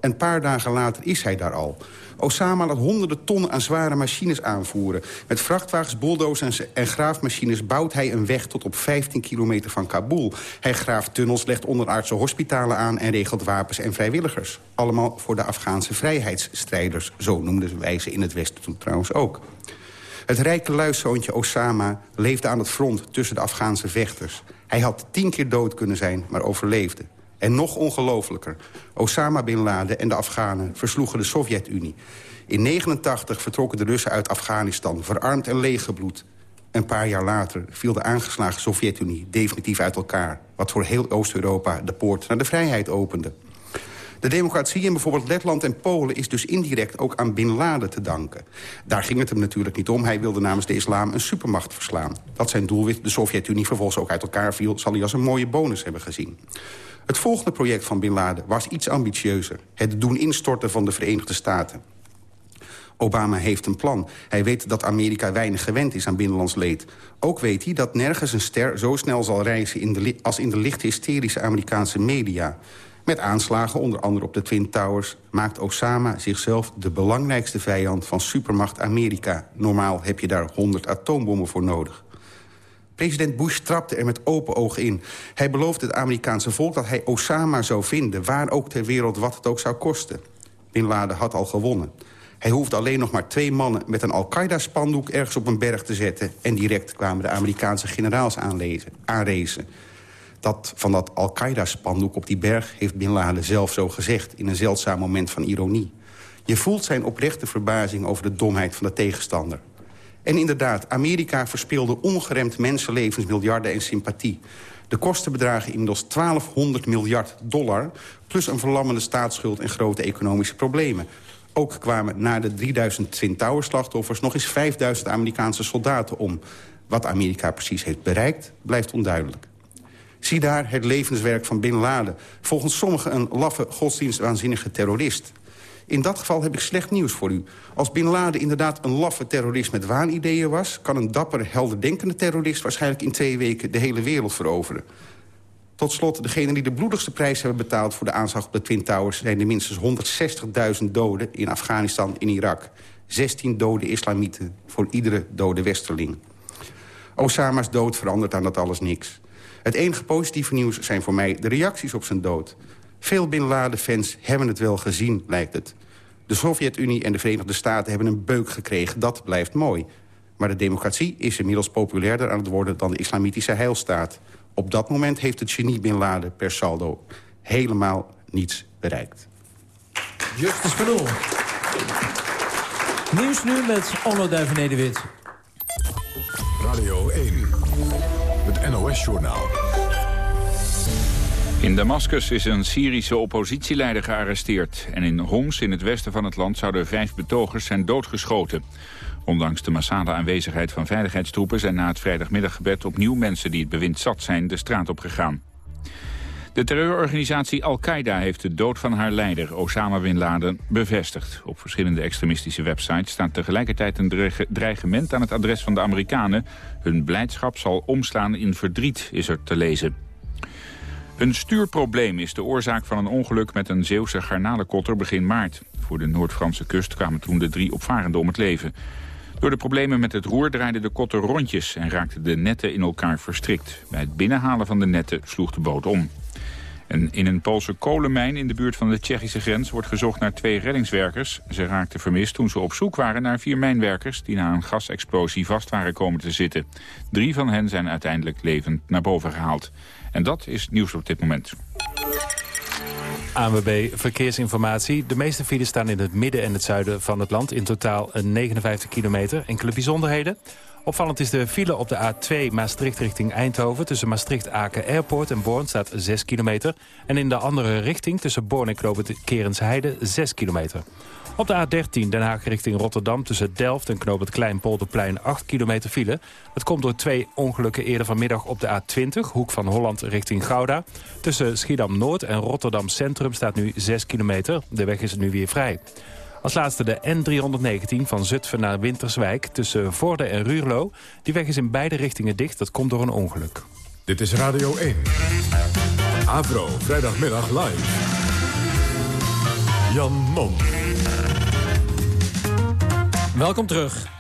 Een paar dagen later is hij daar al. Osama laat honderden tonnen aan zware machines aanvoeren. Met vrachtwagens, bulldozers en graafmachines bouwt hij een weg tot op 15 kilometer van Kabul. Hij graaft tunnels, legt onderaardse hospitalen aan... en regelt wapens en vrijwilligers. Allemaal voor de Afghaanse vrijheidsstrijders. Zo noemden wij ze in het Westen toen trouwens ook. Het rijke luiszoontje Osama leefde aan het front tussen de Afghaanse vechters. Hij had tien keer dood kunnen zijn, maar overleefde. En nog ongelooflijker, Osama Bin Laden en de Afghanen versloegen de Sovjet-Unie. In 1989 vertrokken de Russen uit Afghanistan, verarmd en leeggebloed. Een paar jaar later viel de aangeslagen Sovjet-Unie definitief uit elkaar... wat voor heel Oost-Europa de poort naar de vrijheid opende. De democratie in bijvoorbeeld Letland en Polen is dus indirect ook aan Bin Laden te danken. Daar ging het hem natuurlijk niet om. Hij wilde namens de islam een supermacht verslaan. Dat zijn doelwit de Sovjet-Unie vervolgens ook uit elkaar viel... zal hij als een mooie bonus hebben gezien. Het volgende project van Bin Laden was iets ambitieuzer. Het doen instorten van de Verenigde Staten. Obama heeft een plan. Hij weet dat Amerika weinig gewend is aan binnenlands leed. Ook weet hij dat nergens een ster zo snel zal reizen... In de als in de licht hysterische Amerikaanse media. Met aanslagen, onder andere op de Twin Towers... maakt Osama zichzelf de belangrijkste vijand van supermacht Amerika. Normaal heb je daar 100 atoombommen voor nodig. President Bush trapte er met open ogen in. Hij beloofde het Amerikaanse volk dat hij Osama zou vinden... waar ook ter wereld wat het ook zou kosten. Bin Laden had al gewonnen. Hij hoefde alleen nog maar twee mannen met een Al-Qaeda-spandoek... ergens op een berg te zetten... en direct kwamen de Amerikaanse generaals aanrezen. Dat van dat Al-Qaeda-spandoek op die berg heeft Bin Laden zelf zo gezegd... in een zeldzaam moment van ironie. Je voelt zijn oprechte verbazing over de domheid van de tegenstander. En inderdaad, Amerika verspeelde ongeremd mensenlevens, miljarden en sympathie. De kosten bedragen inmiddels 1200 miljard dollar... plus een verlammende staatsschuld en grote economische problemen. Ook kwamen na de 3000 Twin Tower-slachtoffers... nog eens 5000 Amerikaanse soldaten om. Wat Amerika precies heeft bereikt, blijft onduidelijk. Zie daar het levenswerk van Bin Laden. Volgens sommigen een laffe, godsdienstwaanzinnige terrorist. In dat geval heb ik slecht nieuws voor u. Als Bin Laden inderdaad een laffe terrorist met waanideeën was... kan een dapper, helderdenkende terrorist waarschijnlijk in twee weken... de hele wereld veroveren. Tot slot, degenen die de bloedigste prijs hebben betaald... voor de aanslag op de Twin Towers... zijn de minstens 160.000 doden in Afghanistan en Irak. 16 dode islamieten voor iedere dode westerling. Osama's dood verandert aan dat alles niks. Het enige positieve nieuws zijn voor mij de reacties op zijn dood. Veel Bin Laden-fans hebben het wel gezien, lijkt het. De Sovjet-Unie en de Verenigde Staten hebben een beuk gekregen. Dat blijft mooi. Maar de democratie is inmiddels populairder aan het worden... dan de islamitische heilstaat. Op dat moment heeft het genie Bin Laden per saldo helemaal niets bereikt. Justus. Nieuws nu met Onno Duivenede-Wit. Radio 1, NOS-journaal. In Damascus is een Syrische oppositieleider gearresteerd. En in Homs, in het westen van het land, zouden vijf betogers zijn doodgeschoten. Ondanks de massale aanwezigheid van veiligheidstroepen... zijn na het vrijdagmiddaggebed opnieuw mensen die het bewind zat zijn de straat op gegaan. De terreurorganisatie Al-Qaeda heeft de dood van haar leider, Osama Bin Laden, bevestigd. Op verschillende extremistische websites staat tegelijkertijd een dreigement aan het adres van de Amerikanen. Hun blijdschap zal omslaan in verdriet, is er te lezen. Een stuurprobleem is de oorzaak van een ongeluk met een Zeeuwse garnalenkotter begin maart. Voor de Noord-Franse kust kwamen toen de drie opvarenden om het leven. Door de problemen met het roer draaide de kotter rondjes en raakten de netten in elkaar verstrikt. Bij het binnenhalen van de netten sloeg de boot om. In een Poolse kolenmijn in de buurt van de Tsjechische grens wordt gezocht naar twee reddingswerkers. Ze raakten vermist toen ze op zoek waren naar vier mijnwerkers die na een gasexplosie vast waren komen te zitten. Drie van hen zijn uiteindelijk levend naar boven gehaald. En dat is nieuws op dit moment. ANWB Verkeersinformatie. De meeste files staan in het midden en het zuiden van het land. In totaal 59 kilometer. Enkele bijzonderheden. Opvallend is de file op de A2 Maastricht richting Eindhoven. Tussen Maastricht-Aken Airport en Born staat 6 kilometer. En in de andere richting tussen Born en Knoop Kerensheide 6 kilometer. Op de A13 Den Haag richting Rotterdam tussen Delft en Knoop Kleinpolderplein 8 kilometer file. Het komt door twee ongelukken eerder vanmiddag op de A20, hoek van Holland richting Gouda. Tussen Schiedam-Noord en Rotterdam Centrum staat nu 6 kilometer. De weg is nu weer vrij. Als laatste de N319 van Zutphen naar Winterswijk tussen Voorde en Ruurlo. Die weg is in beide richtingen dicht, dat komt door een ongeluk. Dit is Radio 1. Avro, vrijdagmiddag live. Jan Mom. Welkom terug.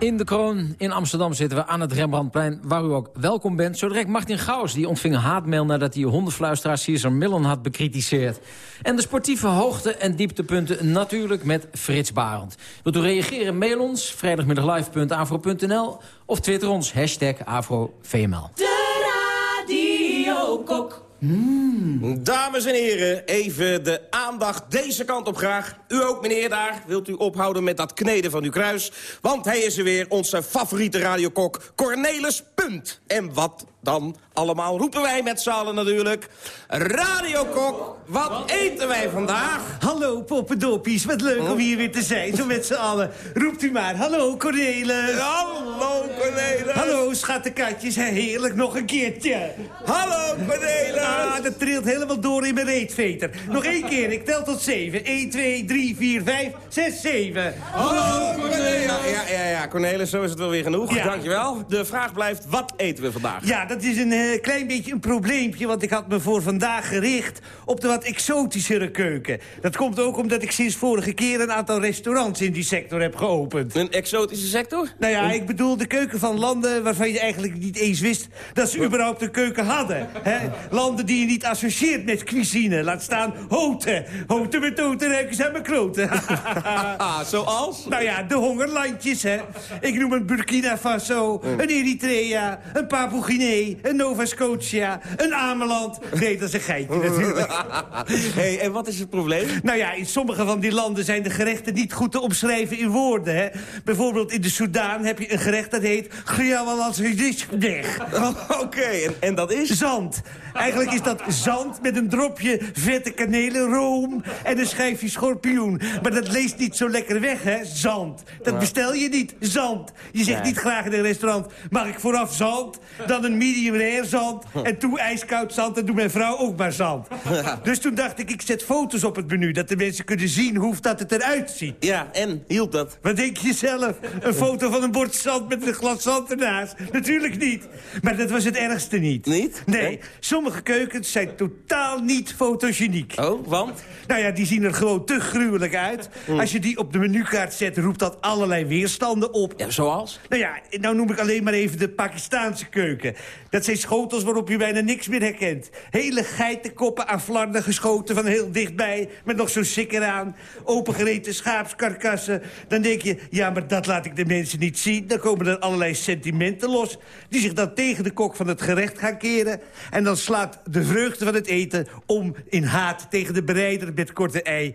In de Kroon in Amsterdam zitten we aan het Rembrandtplein... waar u ook welkom bent. Zo direct Martin Gauws, die ontving een haatmail... nadat hij hondenfluisteraar Caesar Millen had bekritiseerd. En de sportieve hoogte- en dieptepunten natuurlijk met Frits Barend. Wilt u reageren? Mail ons, vrijdagmiddaglive.afro.nl... of twitter ons, hashtag AfroVML. De Radio. Hmm. Dames en heren, even de aandacht deze kant op graag. U ook, meneer, daar. Wilt u ophouden met dat kneden van uw kruis? Want hij is er weer, onze favoriete radiokok, Cornelis Punt. En wat dan allemaal roepen wij met z'n allen natuurlijk. Radiokok, wat eten wij vandaag? Hallo poppendopies, wat leuk om hier weer te zijn, zo met z'n allen. Roept u maar, hallo Cornelis. Hallo Cornelis. Hallo schattekatjes, heerlijk nog een keertje. Hallo Cornelis. Ah, dat trilt helemaal door in mijn reetveter. Nog één keer, ik tel tot zeven. 1, 2, 3, 4, 5, 6, 7. Hallo Cornelis. Ja, ja, ja, Cornelis, zo is het wel weer genoeg. Ja. Dankjewel. De vraag blijft, wat eten we vandaag? Ja, dat is een eh, klein beetje een probleempje, want ik had me voor vandaag gericht op de wat exotischere keuken. Dat komt ook omdat ik sinds vorige keer een aantal restaurants in die sector heb geopend. Een exotische sector? Nou ja, ik bedoel de keuken van landen waarvan je eigenlijk niet eens wist... dat ze überhaupt een keuken hadden. Hè? Landen die je niet associeert met cuisine. Laat staan hoten. Hoten met hoten ruiken zijn mijn kloten. Zoals? Nou ja, de hongerlandjes, hè. Ik noem een Burkina Faso, een Eritrea, een Papua-Guinea, een Nova Scotia, een Ameland. Nee, dat is een geitje natuurlijk. hey, en wat is het probleem? Nou ja, in sommige van die landen zijn de gerechten niet goed te omschrijven in woorden. Hè? Bijvoorbeeld in de Soudaan heb je een gerecht dat heet... Oké, en, en dat is? Zand. Eigenlijk is dat zand met een dropje vette kanelenroom en een schijfje schorpioen. Maar dat leest niet zo lekker weg, hè? Zand. Dat bestel je niet, zand. Je zegt niet graag in een restaurant... mag ik vooraf zand, dan een medium rare zand... en toe ijskoud zand en doe mijn vrouw ook maar zand. Dus toen dacht ik, ik zet foto's op het menu... dat de mensen kunnen zien hoe dat het eruit ziet. Ja, en? Hielp dat? Wat denk je zelf? Een foto van een bord zand met een glas zand ernaast? Natuurlijk niet. Maar dat was het ergste niet. Niet? Nee, sommige keukens zijn totaal niet fotogeniek. Oh, want? Nou ja, die zien er gewoon te gruwelijk uit. Als je die op de menukaart zet, roept dat allerlei weerstanden op. Ja, zoals? Nou ja, nou noem ik alleen maar even de Pakistaanse keuken. Dat zijn schotels waarop je bijna niks meer herkent. Hele geitenkoppen aan flarden geschoten van heel dichtbij... met nog zo'n sik eraan. Opengereten schaapskarkassen. Dan denk je, ja, maar dat laat ik de mensen niet zien. Dan komen er allerlei sentimenten los... die zich dan tegen de kok van het gerecht gaan keren. En dan slaat de vreugde van het eten om in haat... tegen de bereider met korte ei.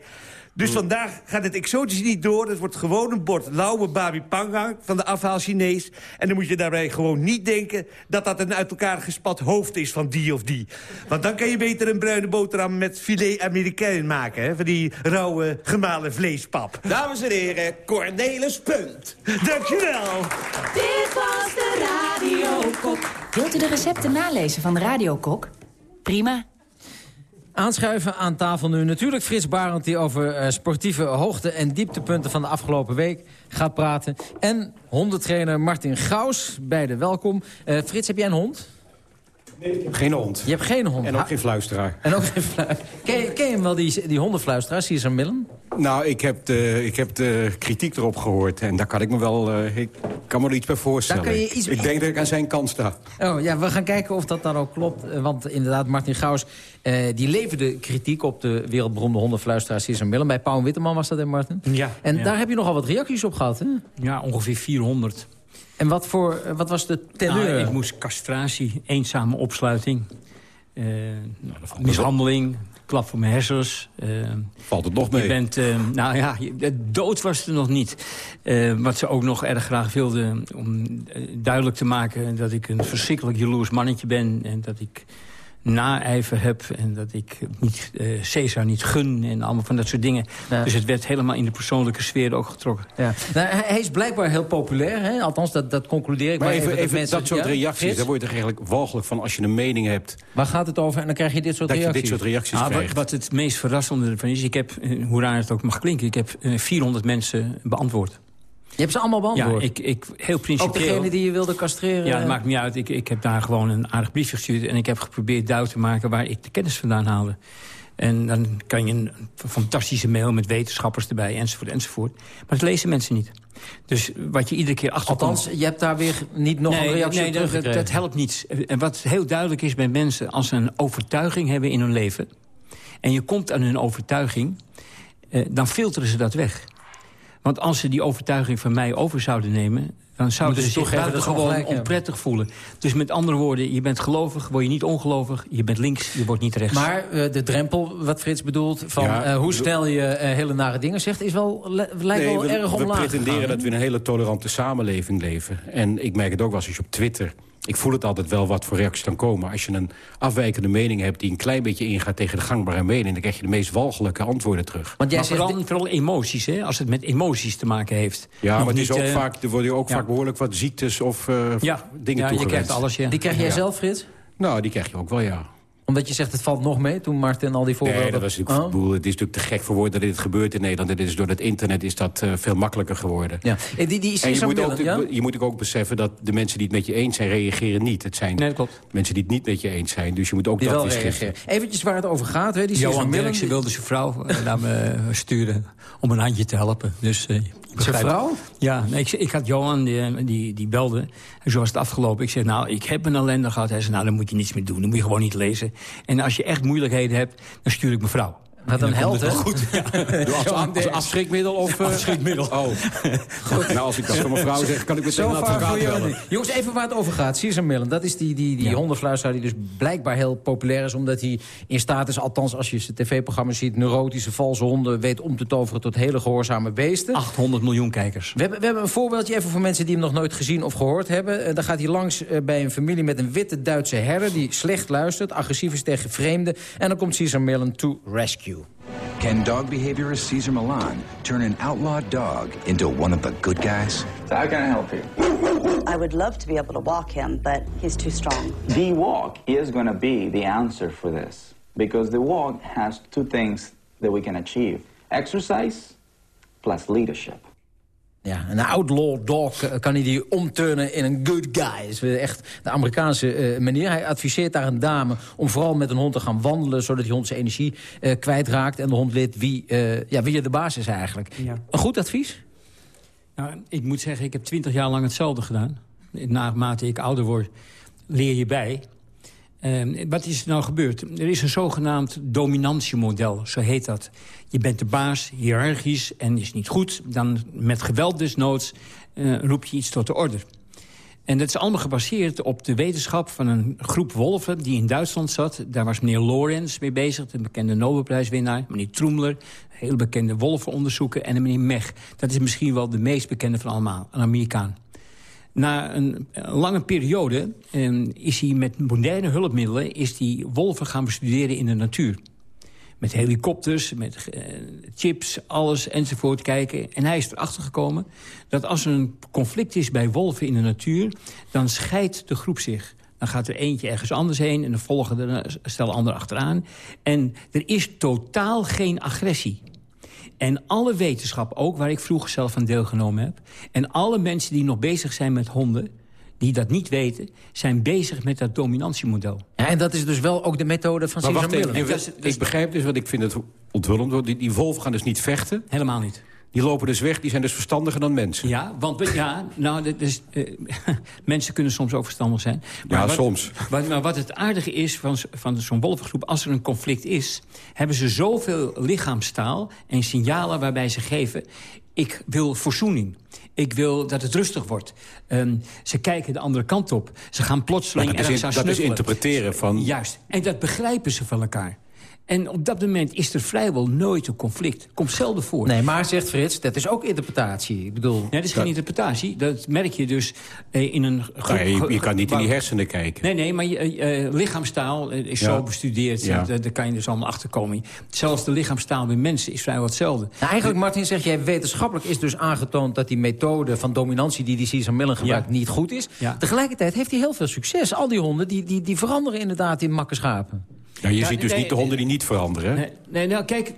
Dus vandaag gaat het exotisch niet door. Het wordt gewoon een bord lauwe babi pangang van de afhaal Chinees. En dan moet je daarbij gewoon niet denken... dat dat een uit elkaar gespat hoofd is van die of die. Want dan kan je beter een bruine boterham met filet américain maken. Hè? Van die rauwe gemalen vleespap. Dames en heren, Cornelis Punt. Dankjewel. Dit was de Radiokok. Wilt u de recepten nalezen van de Radiokok? Prima. Aanschuiven aan tafel nu natuurlijk Frits Barend... die over eh, sportieve hoogte- en dieptepunten van de afgelopen week gaat praten. En hondentrainer Martin Gaus, beide welkom. Eh, Frits, heb jij een hond? Geen hond. Je hebt geen hond. En ook Ha- geen fluisteraar. En ook geen fluisteraar. Ken, je- ken je hem wel, die, die hondenfluisteraar, Caesar Millen? Nou, ik heb, de, ik heb de kritiek erop gehoord. En daar kan ik me wel eh, ik kan me er iets bij voorstellen. Daar kan je iets- Ik denk dat ik aan zijn kant sta. Oh ja, we gaan kijken of dat dan ook klopt. Eh, Want inderdaad, Martin Gaus, eh, die leverde kritiek op de wereldberoemde hondenfluisteraar Caesar Millen. Bij Pauw en Witteman was dat, hè Martin? Ja. En ja. daar heb je nogal wat reacties op gehad, hè? Ja, ongeveer 400. En wat, voor, eh, wat was de teneur? Nou, ik moest castratie, eenzame opsluiting, eh, mishandeling, klap voor mijn hersens. eh, Valt het nog mee? Je bent, nou ja, dood was het er nog niet. Eh, wat ze ook nog erg graag wilden, om duidelijk te maken... dat ik een verschrikkelijk jaloers mannetje ben en dat ik naijver heb... en dat ik niet, eh Caesar niet gun en allemaal van dat soort dingen. Dus het werd helemaal in de persoonlijke sfeer ook getrokken. Ja. Nou, hij, is blijkbaar heel populair, hè? althans dat, dat concludeer ik Maar maar even, even. even mensen- dat soort Ja, reacties, Frits? daar word je toch eigenlijk walgelijk van als je een mening hebt. Waar gaat het over? En dan krijg je dit soort Dat je reacties. dit soort reacties Ah, wat, krijgt. wat het meest verrassende ervan is... ik heb, eh, hoe raar het ook mag klinken... ik heb eh, 400 mensen beantwoord. Je hebt ze allemaal beantwoord? Ja, ik, ik, heel principieel... Ook degene die je wilde castreren? Ja, dat maakt niet uit. Ik, ik heb daar gewoon een aardig briefje gestuurd... en ik heb geprobeerd duidelijk te maken waar ik de kennis vandaan haalde. En dan kan je een fantastische mail met wetenschappers erbij, enzovoort, enzovoort. Maar dat lezen mensen niet. Dus wat je iedere keer achterkomt... Althans, je hebt daar weer niet nog nee, een reactie nee, op dat, dat helpt niets. En wat heel duidelijk is bij mensen... als ze een overtuiging hebben in hun leven... en je komt aan hun overtuiging... Eh, dan filteren ze dat weg. Want als ze die overtuiging van mij over zouden nemen... dan zouden ze zich buitengewoon hebben. onprettig voelen. Dus met andere woorden, je bent gelovig, word je niet ongelovig... je bent links, je wordt niet rechts. Maar eh, de drempel, wat Frits bedoelt, van Ja, eh, hoe we- snel je eh, hele nare dingen zegt... is wel, lijkt Nee, wel we, erg we omlaag pretenderen gegaan, dat we in een hele tolerante samenleving leven. En ik merk het ook wel eens als je op Twitter... Ik voel het altijd wel wat voor reacties dan komen. Als je een afwijkende mening hebt die een klein beetje ingaat tegen de gangbare mening... dan krijg je de meest walgelijke antwoorden terug. maar vooral, vooral emoties, hè, als het met emoties te maken heeft. Ja, Nog maar het is ook eh, vaak, er worden ook ja. vaak behoorlijk wat ziektes of eh, Ja, dingen ja, je toegewenst. krijgt alles, ja. Die krijg jij Ja. zelf, Frits? Nou, die krijg je ook wel, ja. Omdat je zegt, het valt nog mee, toen Martin al die voorbeelden... Nee, dat was natuurlijk, Oh. het is natuurlijk te gek voor woorden dat dit gebeurt in Nederland. En dit is door het internet is dat eh, veel makkelijker geworden. Ja. Eh, Die, die En je moet, ook, ja? je moet ook beseffen dat de mensen die het met je eens zijn, reageren niet. Het zijn mensen die het niet met je eens zijn. Dus je moet ook Die dat wel reageren. Eventjes waar het over gaat, hè, die Johan. Derksen wilde zijn vrouw eh, naar me sturen om een handje te helpen. Dus eh, Begrijp- vrouw? Ja, nee, ik, ik had Johan, die, die, die belde. En zo was het afgelopen. Ik zeg, nou, ik heb een ellende gehad. Hij zei, nou, dan moet je niets meer doen. Dan moet je gewoon niet lezen. En als je echt moeilijkheden hebt, dan stuur ik mijn vrouw. Wat En een held, het hè? goed. Ja. Als, afschrikmiddel of... eh, Afschrikmiddel. Oh. Nou, als ik dat van mijn vrouw zeg, kan ik meteen een advocaat voor jou. bellen. Jongens, even waar het over gaat. Caesar Millen, dat is die, die, die hondenfluisteraar die dus blijkbaar heel populair is... omdat hij in staat is, althans als je zijn tv-programma's ziet... neurotische, valse honden weet om te toveren tot hele gehoorzame beesten. 800 miljoen kijkers. We hebben, we hebben een voorbeeldje even voor mensen die hem nog nooit gezien of gehoord hebben. Eh, Dan gaat hij langs eh, bij een familie met een witte Duitse herder... die slecht luistert, agressief is tegen vreemden... en dan komt Caesar Millen to rescue. Can dog behaviorist Caesar Milan turn an outlawed dog into one of the good guys? How can I help you? I would love to be able to walk him, but he's too strong. The walk is going to be the answer for this because the walk has two things that we can achieve exercise plus leadership. Ja, een outlaw dog eh, kan hij die omturnen in een good guy. Dat is echt de Amerikaanse eh, manier. Hij adviseert daar een dame om vooral met een hond te gaan wandelen... zodat die hond zijn energie eh, kwijtraakt. En de hond weet wie, eh, ja, wie de baas is eigenlijk. Een goed advies? Nou, ik moet zeggen, ik heb twintig jaar lang hetzelfde gedaan. Naarmate ik ouder word, leer je bij. Ehm, wat is er nou gebeurd? Er is een zogenaamd dominantiemodel, zo heet dat. Je bent de baas, hiërarchisch, en is niet goed. Dan met geweld desnoods eh, roep je iets tot de orde. En dat is allemaal gebaseerd op de wetenschap van een groep wolven... die in Duitsland zat. Daar was meneer Lorenz mee bezig, de bekende Nobelprijswinnaar. Meneer Troemler, heel bekende wolvenonderzoeker. En meneer Mech, dat is misschien wel de meest bekende van allemaal. Een Amerikaan. Na een, lange periode eh, is hij met moderne hulpmiddelen... is die wolven gaan bestuderen in de natuur. Met helikopters, met eh, chips, alles enzovoort kijken. En hij is erachter gekomen dat als er een conflict is bij wolven in de natuur... dan scheidt de groep zich. Dan gaat er eentje ergens anders heen en dan volgen er een stel anderen achteraan. En er is totaal geen agressie. En alle wetenschap, ook waar ik vroeger zelf aan deelgenomen heb... en alle mensen die nog bezig zijn met honden die dat niet weten, zijn bezig met dat dominantiemodel. Ja, en dat is dus wel ook de methode van Maar Caesar wacht even, Millen. ik, ik begrijp dus, want ik vind het onthullend. Die, die wolven gaan dus niet vechten. Helemaal niet. Die lopen dus weg, die zijn dus verstandiger dan mensen. Ja, want ja, nou, dat is, eh, mensen kunnen soms ook verstandig zijn. Ja, wat, soms. Wat, maar wat het aardige is van, van zo'n wolvengroep... als er een conflict is, hebben ze zoveel lichaamstaal en signalen waarbij ze geven... ik wil verzoening. Ik wil dat het rustig wordt. Ehm, ze kijken de andere kant op. Ze gaan plotseling Maar dat is ergens in- aan dat is interpreteren van- Juist. En dat begrijpen ze van elkaar. En op dat moment is er vrijwel nooit een conflict. Komt zelden voor. Nee, maar zegt Frits, dat is ook interpretatie. Ik bedoel... Nee, dat is geen interpretatie. Dat merk je dus eh, in een groep... Nee, je, je kan niet in die hersenen kijken. Nee, nee, maar je, eh, lichaamstaal eh, is Ja. zo bestudeerd. Ja. Daar, daar kan je dus allemaal achter komen. Zelfs de lichaamstaal bij mensen is vrijwel hetzelfde. Nou, eigenlijk, Martin, zeg jij, wetenschappelijk is dus aangetoond... dat die methode van dominantie die die Caesar Millen gebruikt niet goed is. Ja. Tegelijkertijd heeft hij heel veel succes. Al die honden die, die, die veranderen inderdaad in makke schapen. Ja, je Ja, ziet dus nee, niet de honden die niet veranderen. Nee, nee, nou kijk,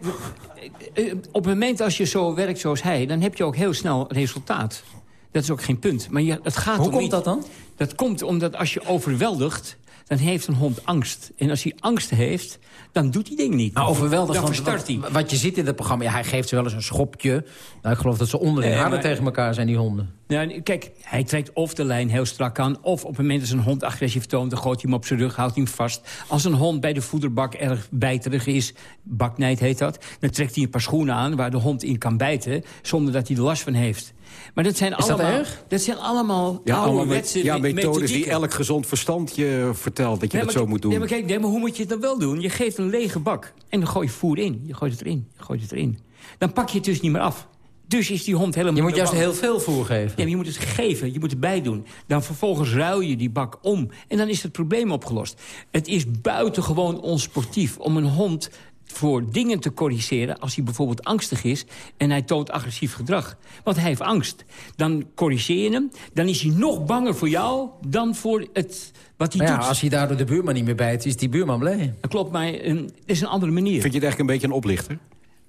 eh, eh, op het moment als je zo werkt zoals hij... dan heb je ook heel snel resultaat. Dat is ook geen punt. Maar je, het gaat Hoe om komt niet- dat dan? Dat komt omdat als je overweldigt, dan heeft een hond angst. En als hij angst heeft, dan doet die ding niet. Maar overweldigd, Dan want verstart hij. wat, je ziet in het programma... Ja, hij geeft ze wel eens een schopje. Nou, ik geloof dat ze onderling Nee, harder maar- tegen elkaar zijn, die honden. Ja, kijk, hij trekt of de lijn heel strak aan... of op het moment dat een hond agressief toont... dan gooit hij hem op zijn rug, houdt hij hem vast. Als een hond bij de voederbak erg bijterig is... baknijd heet dat... dan trekt hij een paar schoenen aan waar de hond in kan bijten... zonder dat hij er last van heeft. Maar dat zijn Is dat allemaal... erg? Dat zijn allemaal Ja, ouderwetse me- methodes die elk gezond verstand je vertelt dat je Nee, dat maar- zo moet doen. Nee, maar kijk, nee, maar hoe moet je het dan wel doen? Je geeft een lege bak en dan gooi je voer in. Je gooit het erin, je gooit het erin. Dan pak je het dus niet meer af. Dus is die hond helemaal Je moet juist heel veel voer geven. Ja, maar je moet het geven, je moet erbij doen. Dan vervolgens ruil je die bak om. En dan is het probleem opgelost. Het is buitengewoon onsportief om een hond voor dingen te corrigeren... als hij bijvoorbeeld angstig is en hij toont agressief gedrag. Want hij heeft angst. Dan corrigeer je hem. Dan is hij nog banger voor jou dan voor het, wat hij ja, doet. als hij daardoor de buurman niet meer bijt, is die buurman blij. Dat klopt, maar eh, het is een andere manier. Vind je het eigenlijk een beetje een oplichter?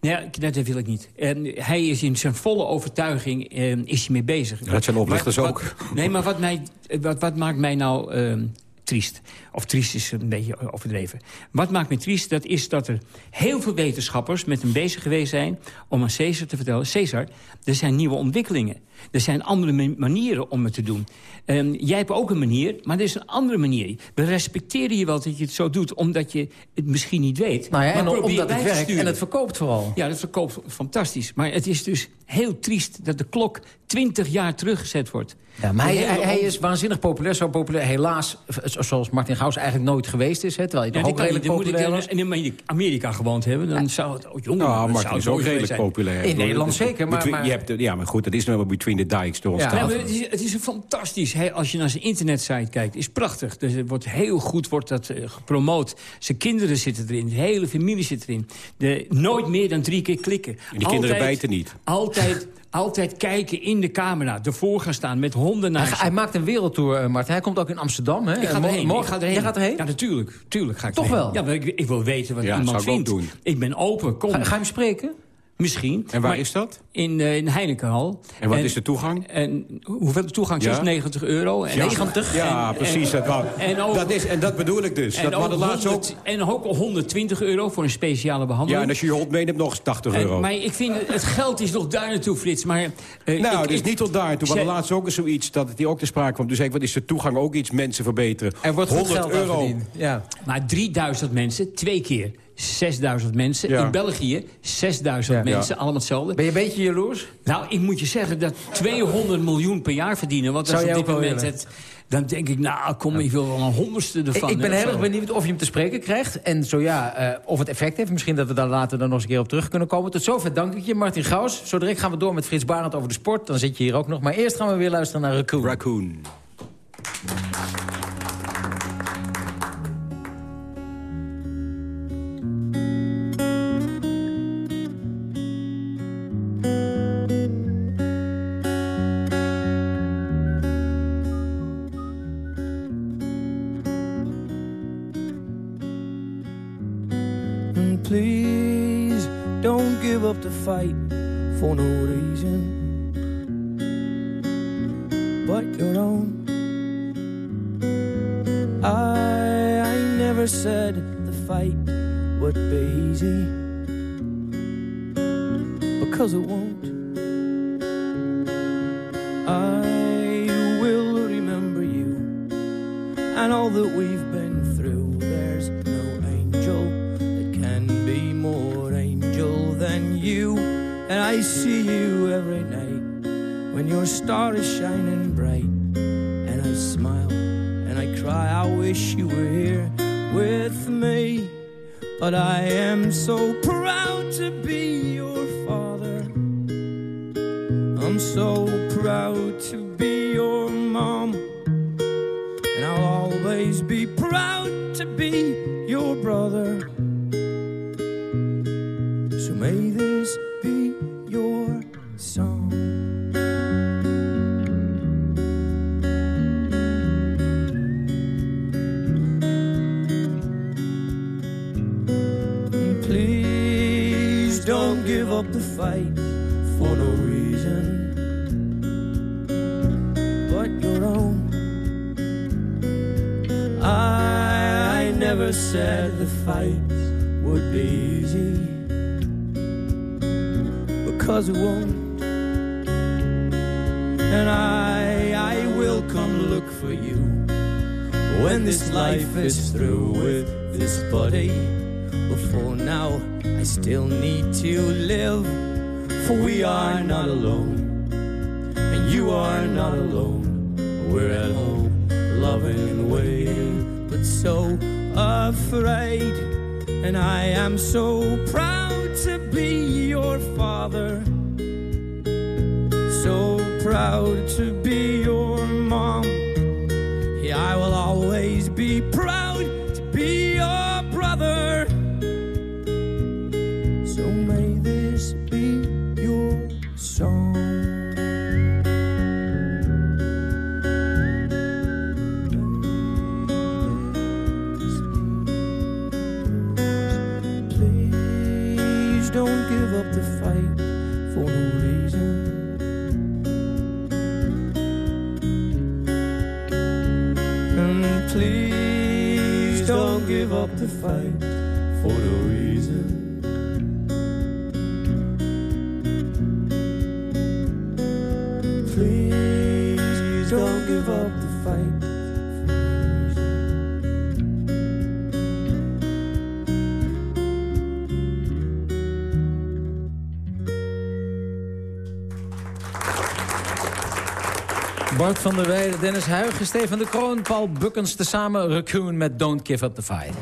Ja, dat wil ik niet. En hij is in zijn volle overtuiging eh, is hij mee bezig. Ja, dat zijn oplichters Wat- ook. nee, maar wat, mij, wat, wat maakt mij nou eh, triest. Of triest is een beetje overdreven. Wat maakt me triest? Dat is dat er heel veel wetenschappers met hem bezig geweest zijn... om aan Caesar te vertellen... Caesar, er zijn nieuwe ontwikkelingen. Er zijn andere manieren om het te doen. Um, jij hebt ook een manier, maar er is een andere manier. We respecteren je wel dat je het zo doet, omdat je het misschien niet weet. Nou ja, maar en omdat het werkt en het verkoopt vooral. Ja, dat verkoopt fantastisch. Maar het is dus heel triest dat de klok 20 jaar teruggezet wordt. Ja, maar hij, hij, hij, is waanzinnig populair. Zo populair, helaas, zoals Martin Gauws eigenlijk nooit geweest is. Hè, terwijl hij toch ja, ook redelijk populair was. En in Amerika gewoond hebben, dan zou het... Oh, jongen, Nou, Martin zou is ook redelijk zijn. populair. In Nederland zeker, maar- Between- maar- Je hebt, ja, maar goed, dat is nou wel Between the Dikes door ons Ja, maar het, is, het is fantastisch. Hè, als je naar zijn internetsite kijkt, is prachtig. Dus het wordt heel goed wordt dat, eh, gepromoot. Zijn kinderen zitten erin, de hele familie zit erin. De, nooit meer dan drie keer klikken. En die kinderen bijten niet. Altijd, altijd kijken in de camera. Ervoor gaan staan met honden naar Hij, hij maakt een wereldtour, eh, Martin. Hij komt ook in Amsterdam. Hè? Ik ga Eh, erheen. morgen- ik ga erheen. Jij gaat erheen? Ja, natuurlijk. Tuurlijk ga ik Toch erheen. wel? Ja, maar ik, ik wil weten wat Ja, iemand zou ik ook vindt. doen. Ik ben open. Kom. Ga, ga je hem spreken? Misschien. En waar Maar is dat? In, eh, in Heinekenhal. En wat is de toegang? En hoeveel de toegang? Ja? 96 euro. En 90? Ja, En- precies. en- dat, en ook- dat is, en dat bedoel ik dus. En dat ook, hadden laatst ook... 100 en ook 120 euro voor een speciale Ja, behandeling. en als je je hond meeneemt, nog eens 80 En- euro. maar ik vind, het geld is nog daar naartoe, Frits. Maar, eh, nou, ik- is ik- niet tot daar. Toen Zij- hadden laatst ook eens zoiets dat het hier ook te sprake kwam. Zei ik, wat is de toegang ook iets mensen verbeteren? Er wordt goed 100 geld aan euro. verdiend. Ja. Maar 3000 miljoen, twee keer 6000 mensen. Ja. In België 6000 Ja. mensen, allemaal hetzelfde. Ben je een beetje jaloers? Nou, ik moet je zeggen dat 200 miljoen per jaar verdienen... want dat is op dit moment het... Dan denk ik, nou, kom, ik wil wel een honderdste ervan. ik ben heel erg benieuwd of je hem te spreken krijgt. En zo ja, eh, of het effect heeft. Misschien dat we daar later dan nog eens een keer op terug kunnen komen. Tot zover dank ik je, Martin Gauws. Zo direct gaan we door met Frits Barend over de sport. Dan zit je hier ook nog. Maar eerst gaan we weer luisteren naar Raccoon. Raccoon. Up the fight for no reason but your own. I, I never said the fight would be easy because it won't. I will remember you and all that we've I see you every night when your star is shining bright. And I smile and I cry, I wish you were here with me. But I am so proud to be your father. I'm so proud to be your mom. And I'll always be proud to be give up the fight for no reason but your own. I, I never said the fight would be easy because it won't. And I, I will come look for you when this life is through with this body. But for now, I still need to live, for we are not alone, and you are not alone. We're at home, loving and waiting, but so afraid. And I am so proud to be your father, so proud to be your Bart van der Weijden, Dennis Huigen, Steven de Kroon, Paul Bukkens... tezamen Raccoon met Don't Give Up the Fight.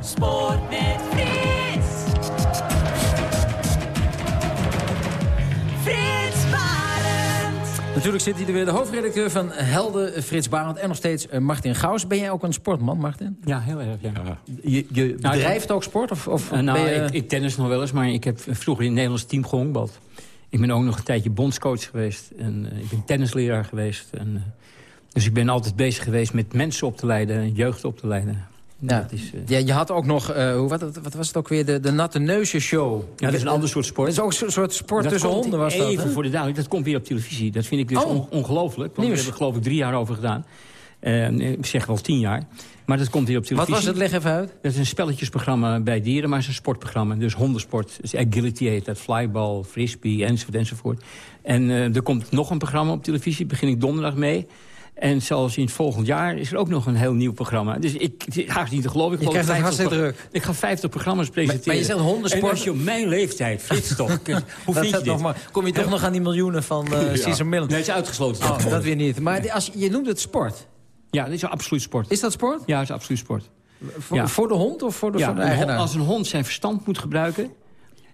Sport met Frits. Frits Barend. Natuurlijk zit hier weer de hoofdredacteur van Helden, Frits Barend... en nog steeds eh, Martin Gauws. Ben jij ook een sportman, Martin? Ja, heel erg, ja. Je, je Nou, bedrijft ook sport? Of, of Eh, nou, ben je- ik, ik tennis nog wel eens, maar ik heb vroeger in het Nederlands team gehonkbald. Ik ben ook nog een tijdje bondscoach geweest. En eh, ik ben tennisleraar geweest. En, eh, dus ik ben altijd bezig geweest met mensen op te leiden en jeugd op te leiden. Ja, Dat is, eh, ja, je had ook nog, hoe, wat, wat was het ook weer, de, de Natte Neuzen Show. Ja, dat is een ander soort sport. Dat is ook een soort sport Dat tussen honden was dat, Even hè? voor de duidelijkheid, dat komt weer op televisie. Dat vind ik dus Oh. on- ongelooflijk. Want Nieuws. we hebben er geloof ik drie jaar over gedaan. Eh, ik zeg wel tien jaar. Maar dat komt weer op Wat televisie. was het? Leg even uit. Dat is een spelletjesprogramma bij dieren, maar het is een sportprogramma. Dus hondensport, dus agility heet dat, flyball, frisbee, enzovoort, enzovoort. En eh, er komt nog een programma op televisie, begin ik donderdag mee. En zoals in het volgend jaar is er ook nog een heel nieuw programma. Dus ik, ik haast niet te geloven. Ik Je geloof krijgt het 50 hartstikke Ik ga 50 programma's presenteren. maar je zegt hondensport- En als je op mijn leeftijd, Frits toch, hoe vind je dit? nog maar, kom je toch nog aan die miljoenen van eh Ja. Caesar Millen? Nee, het is uitgesloten. Oh, dat weer niet. Maar als, je noemt het sport. Ja, dat is absoluut sport. Is dat sport? Ja, dat is absoluut sport. Voor, Ja. voor de hond of voor de, ja, voor de eigenaar? als een hond zijn verstand moet gebruiken...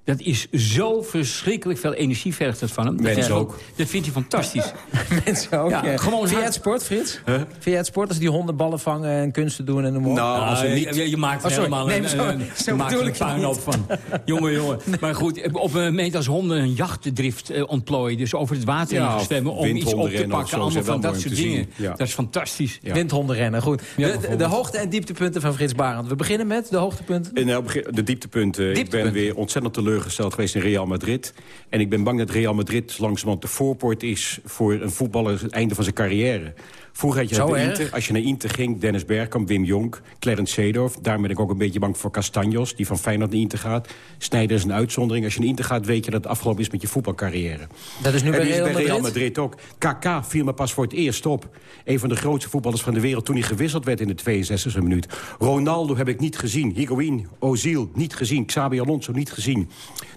dat is zo verschrikkelijk veel energie vergt het van hem. Dat Mensen ook. Dat vindt hij fantastisch. Mensen ook, Ja, ja. gewoon Vind jij het sport, Frits? Vind jij het sport als die honden ballen vangen en kunsten doen en noem maar op? Nou, als er Ah, niet... je, je maakt er Oh, helemaal Nee, een, zo- een- zo je maakt bedoel er een ik het puinhoop niet. van. jongen, jongen. Maar goed, op een moment als honden een jachtdrift eh, ontplooien... dus over het water Ja, zwemmen om iets op te pakken... allemaal van dat soort dingen. Ja. Dat is fantastisch. Ja. Windhondenrennen, goed. Ja, de, de, hoogte- en dieptepunten van Frits Barend. We beginnen met de hoogtepunten. En nou, de dieptepunten. Ik ben weer ontzettend teleurgesteld geweest in Real Madrid. En ik ben bang dat Real Madrid langzamerhand de voorpoort is... voor een voetballer het einde van zijn carrière. Vroeger had je Zo? Inter, als je naar Inter ging, Dennis Bergkamp, Wim Jonk, Clarence Seedorf. Daar ben ik ook een beetje bang voor Castanjos, die van Feyenoord naar Inter gaat. Sneijder is een uitzondering. Als je naar Inter gaat, weet je dat het afgelopen is met je voetbalcarrière. Dat is nu bij En Real is bij Real Madrid? Madrid ook. KK viel me pas voor het eerst op. Een van de grootste voetballers van de wereld toen hij gewisseld werd in de 62e minuut. Ronaldo heb ik niet gezien. Higuain, Ozil niet gezien. Xabi Alonso niet gezien.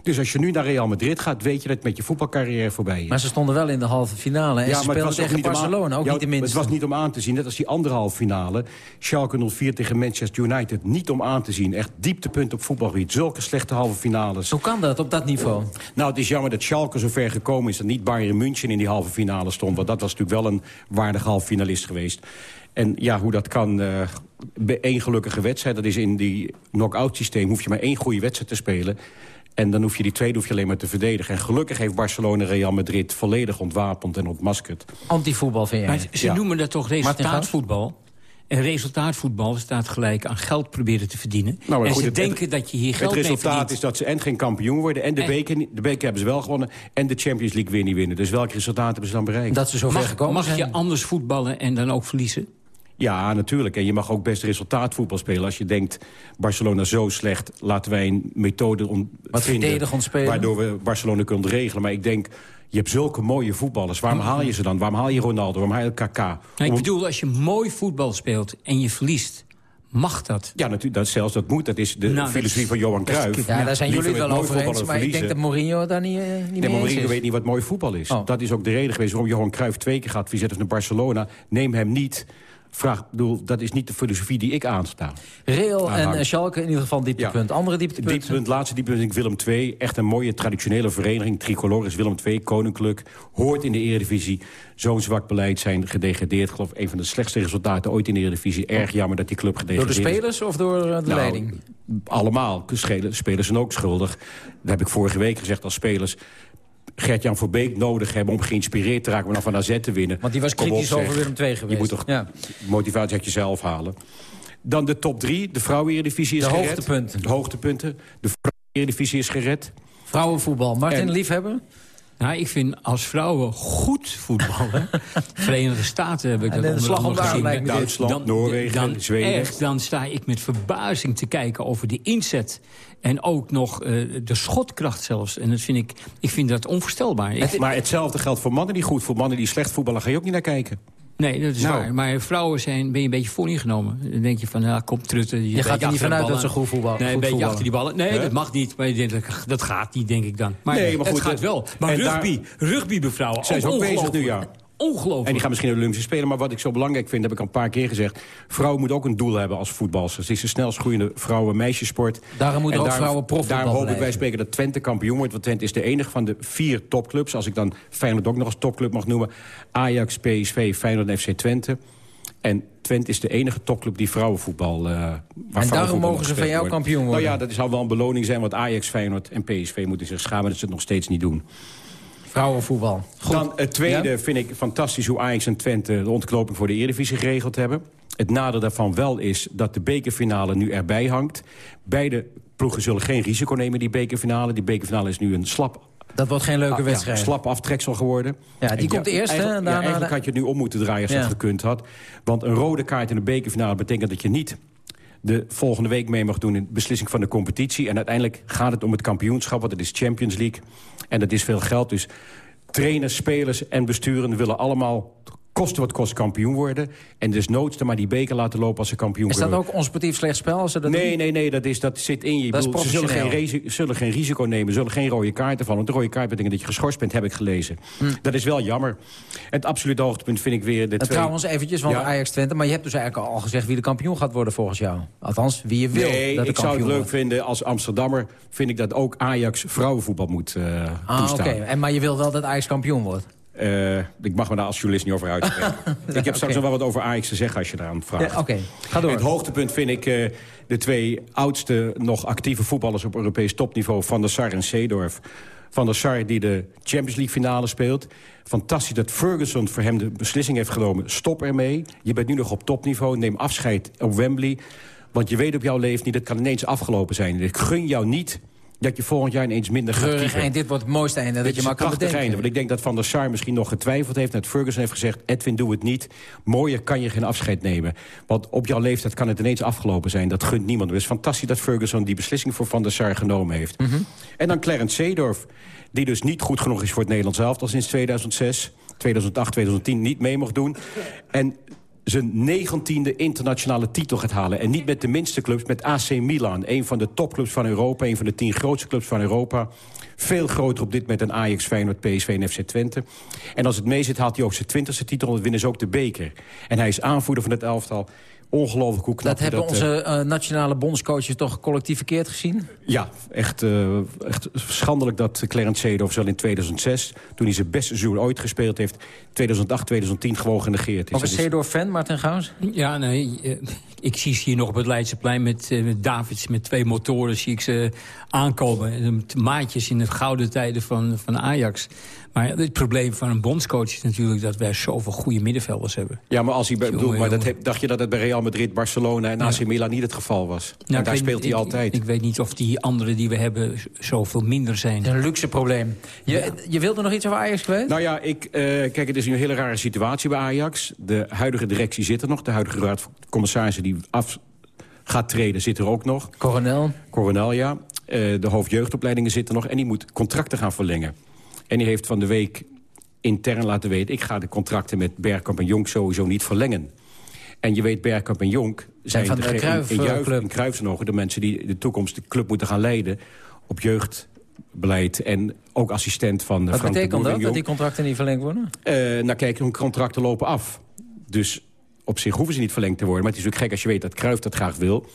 Dus als je nu naar Real Madrid gaat, weet je dat het met je voetbalcarrière voorbij is. Maar ze stonden wel in de halve finale. En ze speelden tegen Barcelona, ook Ja, niet de minste. Het was niet om aan te zien, net als die anderhalve finale. Schalke 04 tegen Manchester United. Niet om aan te zien. Echt dieptepunt op voetbalgebied. Zulke slechte halve finales. Hoe kan dat op dat niveau? Nou, het is jammer dat Schalke zo ver gekomen is... dat niet Bayern München in die halve finale stond. Want dat was natuurlijk wel een waardige halve finalist geweest. En ja, hoe dat kan... bij één gelukkige wedstrijd, dat is in die knock-out systeem... hoef je maar één goede wedstrijd te spelen... En dan hoef je die tweede hoef je alleen maar te verdedigen. En gelukkig heeft Barcelona Real Madrid volledig ontwapend en ontmaskerd. Antivoetbal vind jij? Maar ze Ja. noemen dat toch resultaatvoetbal? En resultaatvoetbal staat gelijk aan geld proberen te verdienen. Nou, en goed, ze het- denken dat je hier geld Het mee resultaat verdient. is dat ze en geen kampioen worden... en de En- beker, de beker hebben ze wel gewonnen... en de Champions League weer niet winnen. Dus welk resultaat hebben ze dan bereikt? Dat ze zo ver Mag, gekomen mag zijn. je anders voetballen en dan ook verliezen? Ja, natuurlijk. En je mag ook best resultaatvoetbal spelen. Als je denkt, Barcelona zo slecht, laten wij een methode om Wat vinden... Waardoor we Barcelona kunnen regelen. Maar ik denk, je hebt zulke mooie voetballers. Waarom haal je ze dan? Waarom haal je Ronaldo? Waarom haal je KK? Nou, ik bedoel, als je mooi voetbal speelt en je verliest, mag dat. Ja, natuurlijk, dat, zelfs dat moet. Dat is de Nou, filosofie is- van Johan Cruijff. Ja, daar zijn Liever jullie wel over eens. Maar ik denk dat. Mourinho daar niet, eh, niet Nee, mee Mourinho is. weet niet wat mooi voetbal is. Oh. Dat is ook de reden geweest waarom Johan Cruijff twee keer geadviseerd heeft naar Barcelona. Neem hem niet. Vraag, bedoel, dat is niet de filosofie die ik aansta. Real en eh, Schalke in ieder geval dieptepunt. Andere dieptepunten? Dieptepunt, laatste dieptepunt, Willem II. Echt een mooie traditionele vereniging. Tricolor is Willem II, koninklijk. Hoort in de eredivisie. Zo'n zwak beleid zijn gedegradeerd. Ik geloof een van de slechtste resultaten ooit in de eredivisie. Erg jammer dat die club Door gedegradeerd de is. spelers of door eh, de Nou, leiding? Allemaal. Spelers zijn ook schuldig. Dat heb ik vorige week gezegd als spelers... Gert-Jan Verbeek nodig hebben om geïnspireerd te raken... om dan van AZ te winnen. Want die was op, kritisch over Willem II geweest. Je moet toch Ja. motivatie uit jezelf halen. Dan de top drie. De vrouwen-eredivisie is De gered. hoogtepunten. De hoogtepunten. De vrouwen-eredivisie is gered. Vrouwenvoetbal. Martin, En- liefhebber? Nou, ik vind als vrouwen goed voetballen... Verenigde Staten heb ik En dat de onder andere gezien. Duitsland, Noorwegen, dan, Zweden. Echt, dan sta ik met verbazing te kijken over de inzet. En ook nog eh, de schotkracht zelfs. En dat vind ik, ik vind dat onvoorstelbaar. Ik, maar hetzelfde geldt voor mannen die goed voor mannen die slecht voetballen ga je ook niet naar kijken. Nee, dat is Nou. waar. Maar vrouwen zijn, ben je een beetje vooringenomen. Dan denk je van, ja, kom trutten. Je gaat er niet vanuit dat ze goed voetballen. Nee, een beetje voetballen. achter die ballen. Nee, dat mag niet. Maar je denkt, dat- gaat niet, denk ik dan. Maar, Nee, maar het goed, gaat dat- wel. Maar en daar- rugby, rugby bij vrouwen. Zijn ze ook bezig nu, ja. Ongelooflijk. En die gaan misschien de Olympische Spelen. Maar wat ik zo belangrijk vind, heb ik al een paar keer gezegd... vrouwen moeten ook een doel hebben als voetbalsters. Het is de snelst groeiende vrouwen-meisjesport. Daarom moeten En ook vrouwen profvoetbal Daarom hoop ik wij spreken dat Twente kampioen wordt. Want Twente is de enige van de vier topclubs. Als ik dan Feyenoord ook nog als topclub mag noemen. Ajax, PSV, Feyenoord en FC Twente. En Twente is de enige topclub die vrouwenvoetbal... eh waar vrouwenvoetbal daarom mogen ze van jou kampioen worden. Nou ja, dat zou wel een beloning zijn. Want Ajax, Feyenoord en PSV moeten zich schamen dat ze het nog steeds niet doen. Vrouwenvoetbal. Goed. Dan het tweede Ja? vind ik fantastisch hoe Ajax en Twente... de ontknoping voor de Eredivisie geregeld hebben. Het nadeel daarvan wel is dat de bekerfinale nu erbij hangt. Beide ploegen zullen geen risico nemen, die bekerfinale. Die bekerfinale is nu een slap... Dat wordt geen leuke ah, ja, wedstrijd. slap aftreksel geworden. Ja, die En komt eerst, Eigenlijk, daarna ja, eigenlijk had je het nu om moeten draaien als dat gekund had. Want een rode kaart in de bekerfinale betekent dat je niet de volgende week mee mag doen in de beslissing van de competitie. En uiteindelijk gaat het om het kampioenschap, want het is Champions League. En dat is veel geld. Dus trainers, spelers en besturen willen allemaal kosten wat kost kampioen worden. En desnoods dan maar die beker laten lopen als ze kampioen Is dat worden. ook onsportief slecht spel als ze dat Nee, doen? nee, nee, dat, is, dat zit in je. Dat bedoel, ze zullen geen, zullen geen risico nemen, zullen geen rode kaarten vallen. Want de rode kaart betekent dat je geschorst bent, heb ik gelezen. Dat is wel jammer. Het absolute hoogtepunt vind ik weer de twee... trouwens eventjes, want Ja. Ajax Twente... maar je hebt dus eigenlijk al gezegd wie de kampioen gaat worden volgens jou. Althans, wie je wil Nee, dat de ik zou het leuk wordt. vinden als Amsterdammer... vind ik dat ook Ajax vrouwenvoetbal moet eh Ah, oké. toestaan. En Maar je wil wel dat Ajax kampioen wordt? Eh, ik mag me daar als journalist niet over uitspreken. ik heb straks nog wel wat over Ajax te zeggen als je daaraan vraagt. Ja, Oké, ga door. Het hoogtepunt vind ik eh, de twee oudste nog actieve voetballers op Europees topniveau... Van der Sar en Seedorf. Van der Sar die de Champions League finale speelt. Fantastisch dat Ferguson voor hem de beslissing heeft genomen. Stop ermee. Je bent nu nog op topniveau. Neem afscheid op Wembley. Want je weet op jouw leven niet, het kan ineens afgelopen zijn. Ik gun jou niet dat je volgend jaar ineens minder gaat kiezen. eind, dit wordt het mooiste einde dat je maar kan bedenken. einde. Want ik denk dat Van der Sar misschien nog getwijfeld heeft... dat Ferguson heeft gezegd, Edwin, doe het niet. Mooier kan je geen afscheid nemen. Want op jouw leeftijd kan het ineens afgelopen zijn. Dat gunt niemand. Het is fantastisch dat Ferguson die beslissing voor Van der Sar genomen heeft. Mhm. En dan Clarence Seedorf, die dus niet goed genoeg is voor het Nederlands elftal sinds 2006. 2008, 2010 niet mee mocht doen. En zijn negentiende internationale titel gaat halen. En niet met de minste clubs, met AC Milan. Een van de topclubs van Europa, een van de tien grootste clubs van Europa. Veel groter op dit moment dan Ajax, Feyenoord, PSV en FC Twente. En als het mee zit, haalt hij ook zijn twintigste titel... en winnen ze ook de beker. En hij is aanvoerder van het elftal. Ongelooflijk hoe knap Dat hebben dat, eh, onze eh, nationale bondscoaches toch collectief verkeerd gezien? ja, echt, eh, echt schandelijk dat Clarence Seedorf al in 2006... toen hij zijn beste seizoen ooit gespeeld heeft... 2008, 2010 gewoon genegeerd is. Of Dat is is- Seedorf fan, Martin Gauws? Ja, nee, ik zie ze hier nog op het Leidseplein met, eh, met Davids... met twee motoren zie ik ze aankomen. Maatjes in de gouden tijden van, van Ajax. Maar het probleem van een bondscoach is natuurlijk... dat wij zoveel goede middenvelders hebben. Ja, maar, als hij, Jongen, bedoel, maar dat heb- dacht je dat het bij Real Madrid, Barcelona en AC Milan niet het geval was? Nou, en daar speelt hij ik- altijd. Ik, weet niet of die anderen die we hebben zoveel minder zijn. Een luxe probleem. Je, je wilde nog iets over Ajax kwijt? Nou ja, ik, eh, kijk, het is nu een hele rare situatie bij Ajax. De huidige directie zit er nog. De huidige raad van commissarissen die af gaat treden zit er ook nog. Coronel. Coronel, ja. Eh, de hoofdjeugdopleidingen zitten nog. En die moet contracten gaan verlengen. En die heeft van de week intern laten weten... ik ga de contracten met Bergkamp en Jonk sowieso niet verlengen. En je weet, Bergkamp en Jonk zijn van de Cruijff, in, eh, Juif- in ogen de mensen die de toekomst de club moeten gaan leiden... op jeugdbeleid en ook assistent van eh, Wat Frank betekent dat, dat die contracten niet verlengd worden? Eh, nou kijk, hun contracten lopen af. Dus op zich hoeven ze niet verlengd te worden. Maar het is ook gek als je weet dat Cruijff dat graag wil.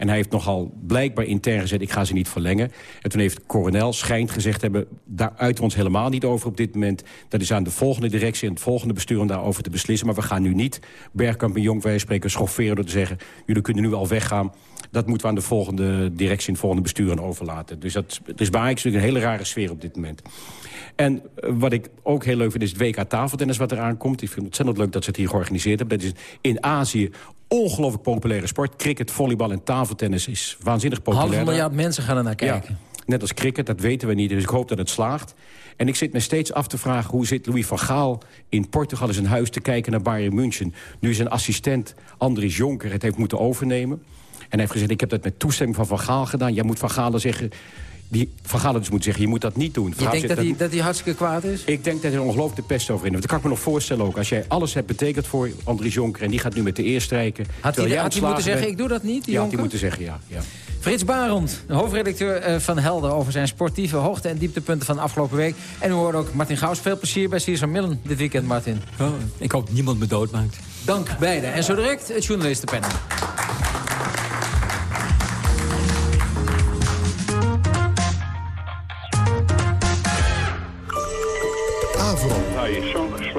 En hij heeft nogal blijkbaar intern gezegd... ik ga ze niet verlengen. En toen heeft Coronel schijnt gezegd hebben... daar uiten ons helemaal niet over op dit moment. Dat is aan de volgende directie en het volgende bestuur... om daarover te beslissen. Maar we gaan nu niet Bergkamp en Jong, spreken, schofferen... door te zeggen, jullie kunnen nu al weggaan. Dat moeten we aan de volgende directie en het volgende bestuur overlaten. Dus dat, het is bij een hele rare sfeer op dit moment. En eh, wat ik ook heel leuk vind is het WK tafeltennis wat eraan komt. Ik vind het ontzettend leuk dat ze het hier georganiseerd hebben. Dat is in Azië ongelooflijk populaire sport. Cricket, volleybal en tafeltennis is waanzinnig populair. Half miljard mensen gaan er naar kijken. Ja. Net als cricket, dat weten we niet. Dus ik hoop dat het slaagt. En ik zit me steeds af te vragen... hoe zit Louis van Gaal in Portugal in zijn huis te kijken naar Bayern München... nu zijn assistent Andries Jonker het heeft moeten overnemen. En hij heeft gezegd, ik heb dat met toestemming van Van Gaal gedaan. Jij moet Van Gaal zeggen die Van dus moet zeggen, je moet dat niet doen. Je denkt dat hij, dat hij hartstikke kwaad is? Ik denk dat hij er ongelooflijk de pest over in heeft. Dat kan ik me nog voorstellen ook. Als jij alles hebt betekend voor Andries Jonker... en die gaat nu met de eer strijken... Had hij, had hij moeten zeggen, ik doe dat niet, Ja, had hij moeten zeggen, ja. ja. Frits Barend, hoofdredacteur eh, van Helder... over zijn sportieve hoogte- en dieptepunten van de afgelopen week. En u hoort ook Martin Gauws. Veel plezier bij Cesar Millen dit weekend, Martin. Oh, ik hoop niemand me doodmaakt. Dank beiden. En zo direct het journalistenpanel.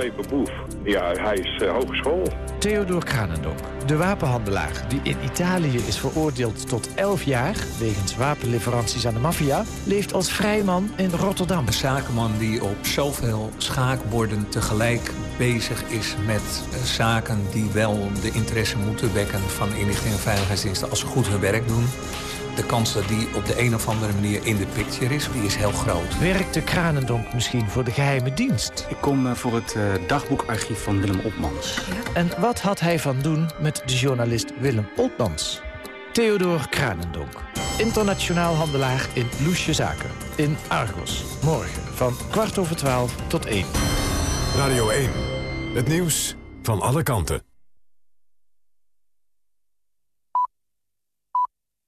Geslepen boef. Ja, hij is uh, hogeschool. Theodor Kranendonk, de wapenhandelaar die in Italië is veroordeeld tot 11 jaar... wegens wapenleveranties aan de maffia, leeft als vrijman in Rotterdam. Een zakenman die op zoveel schaakborden tegelijk bezig is met uh, zaken... die wel de interesse moeten wekken van inlichting en veiligheidsdiensten... als ze goed hun werk doen de kans dat die op de een of andere manier in de picture is, die is heel groot. Werkte Kranendonk misschien voor de geheime dienst? Ik kom uh, voor het uh, dagboekarchief van Willem Opmans. Ja. En wat had hij van doen met de journalist Willem Opmans? Theodor Kranendonk, internationaal handelaar in Loesje Zaken. In Argos, morgen van kwart over twaalf tot één. Radio 1, het nieuws van alle kanten.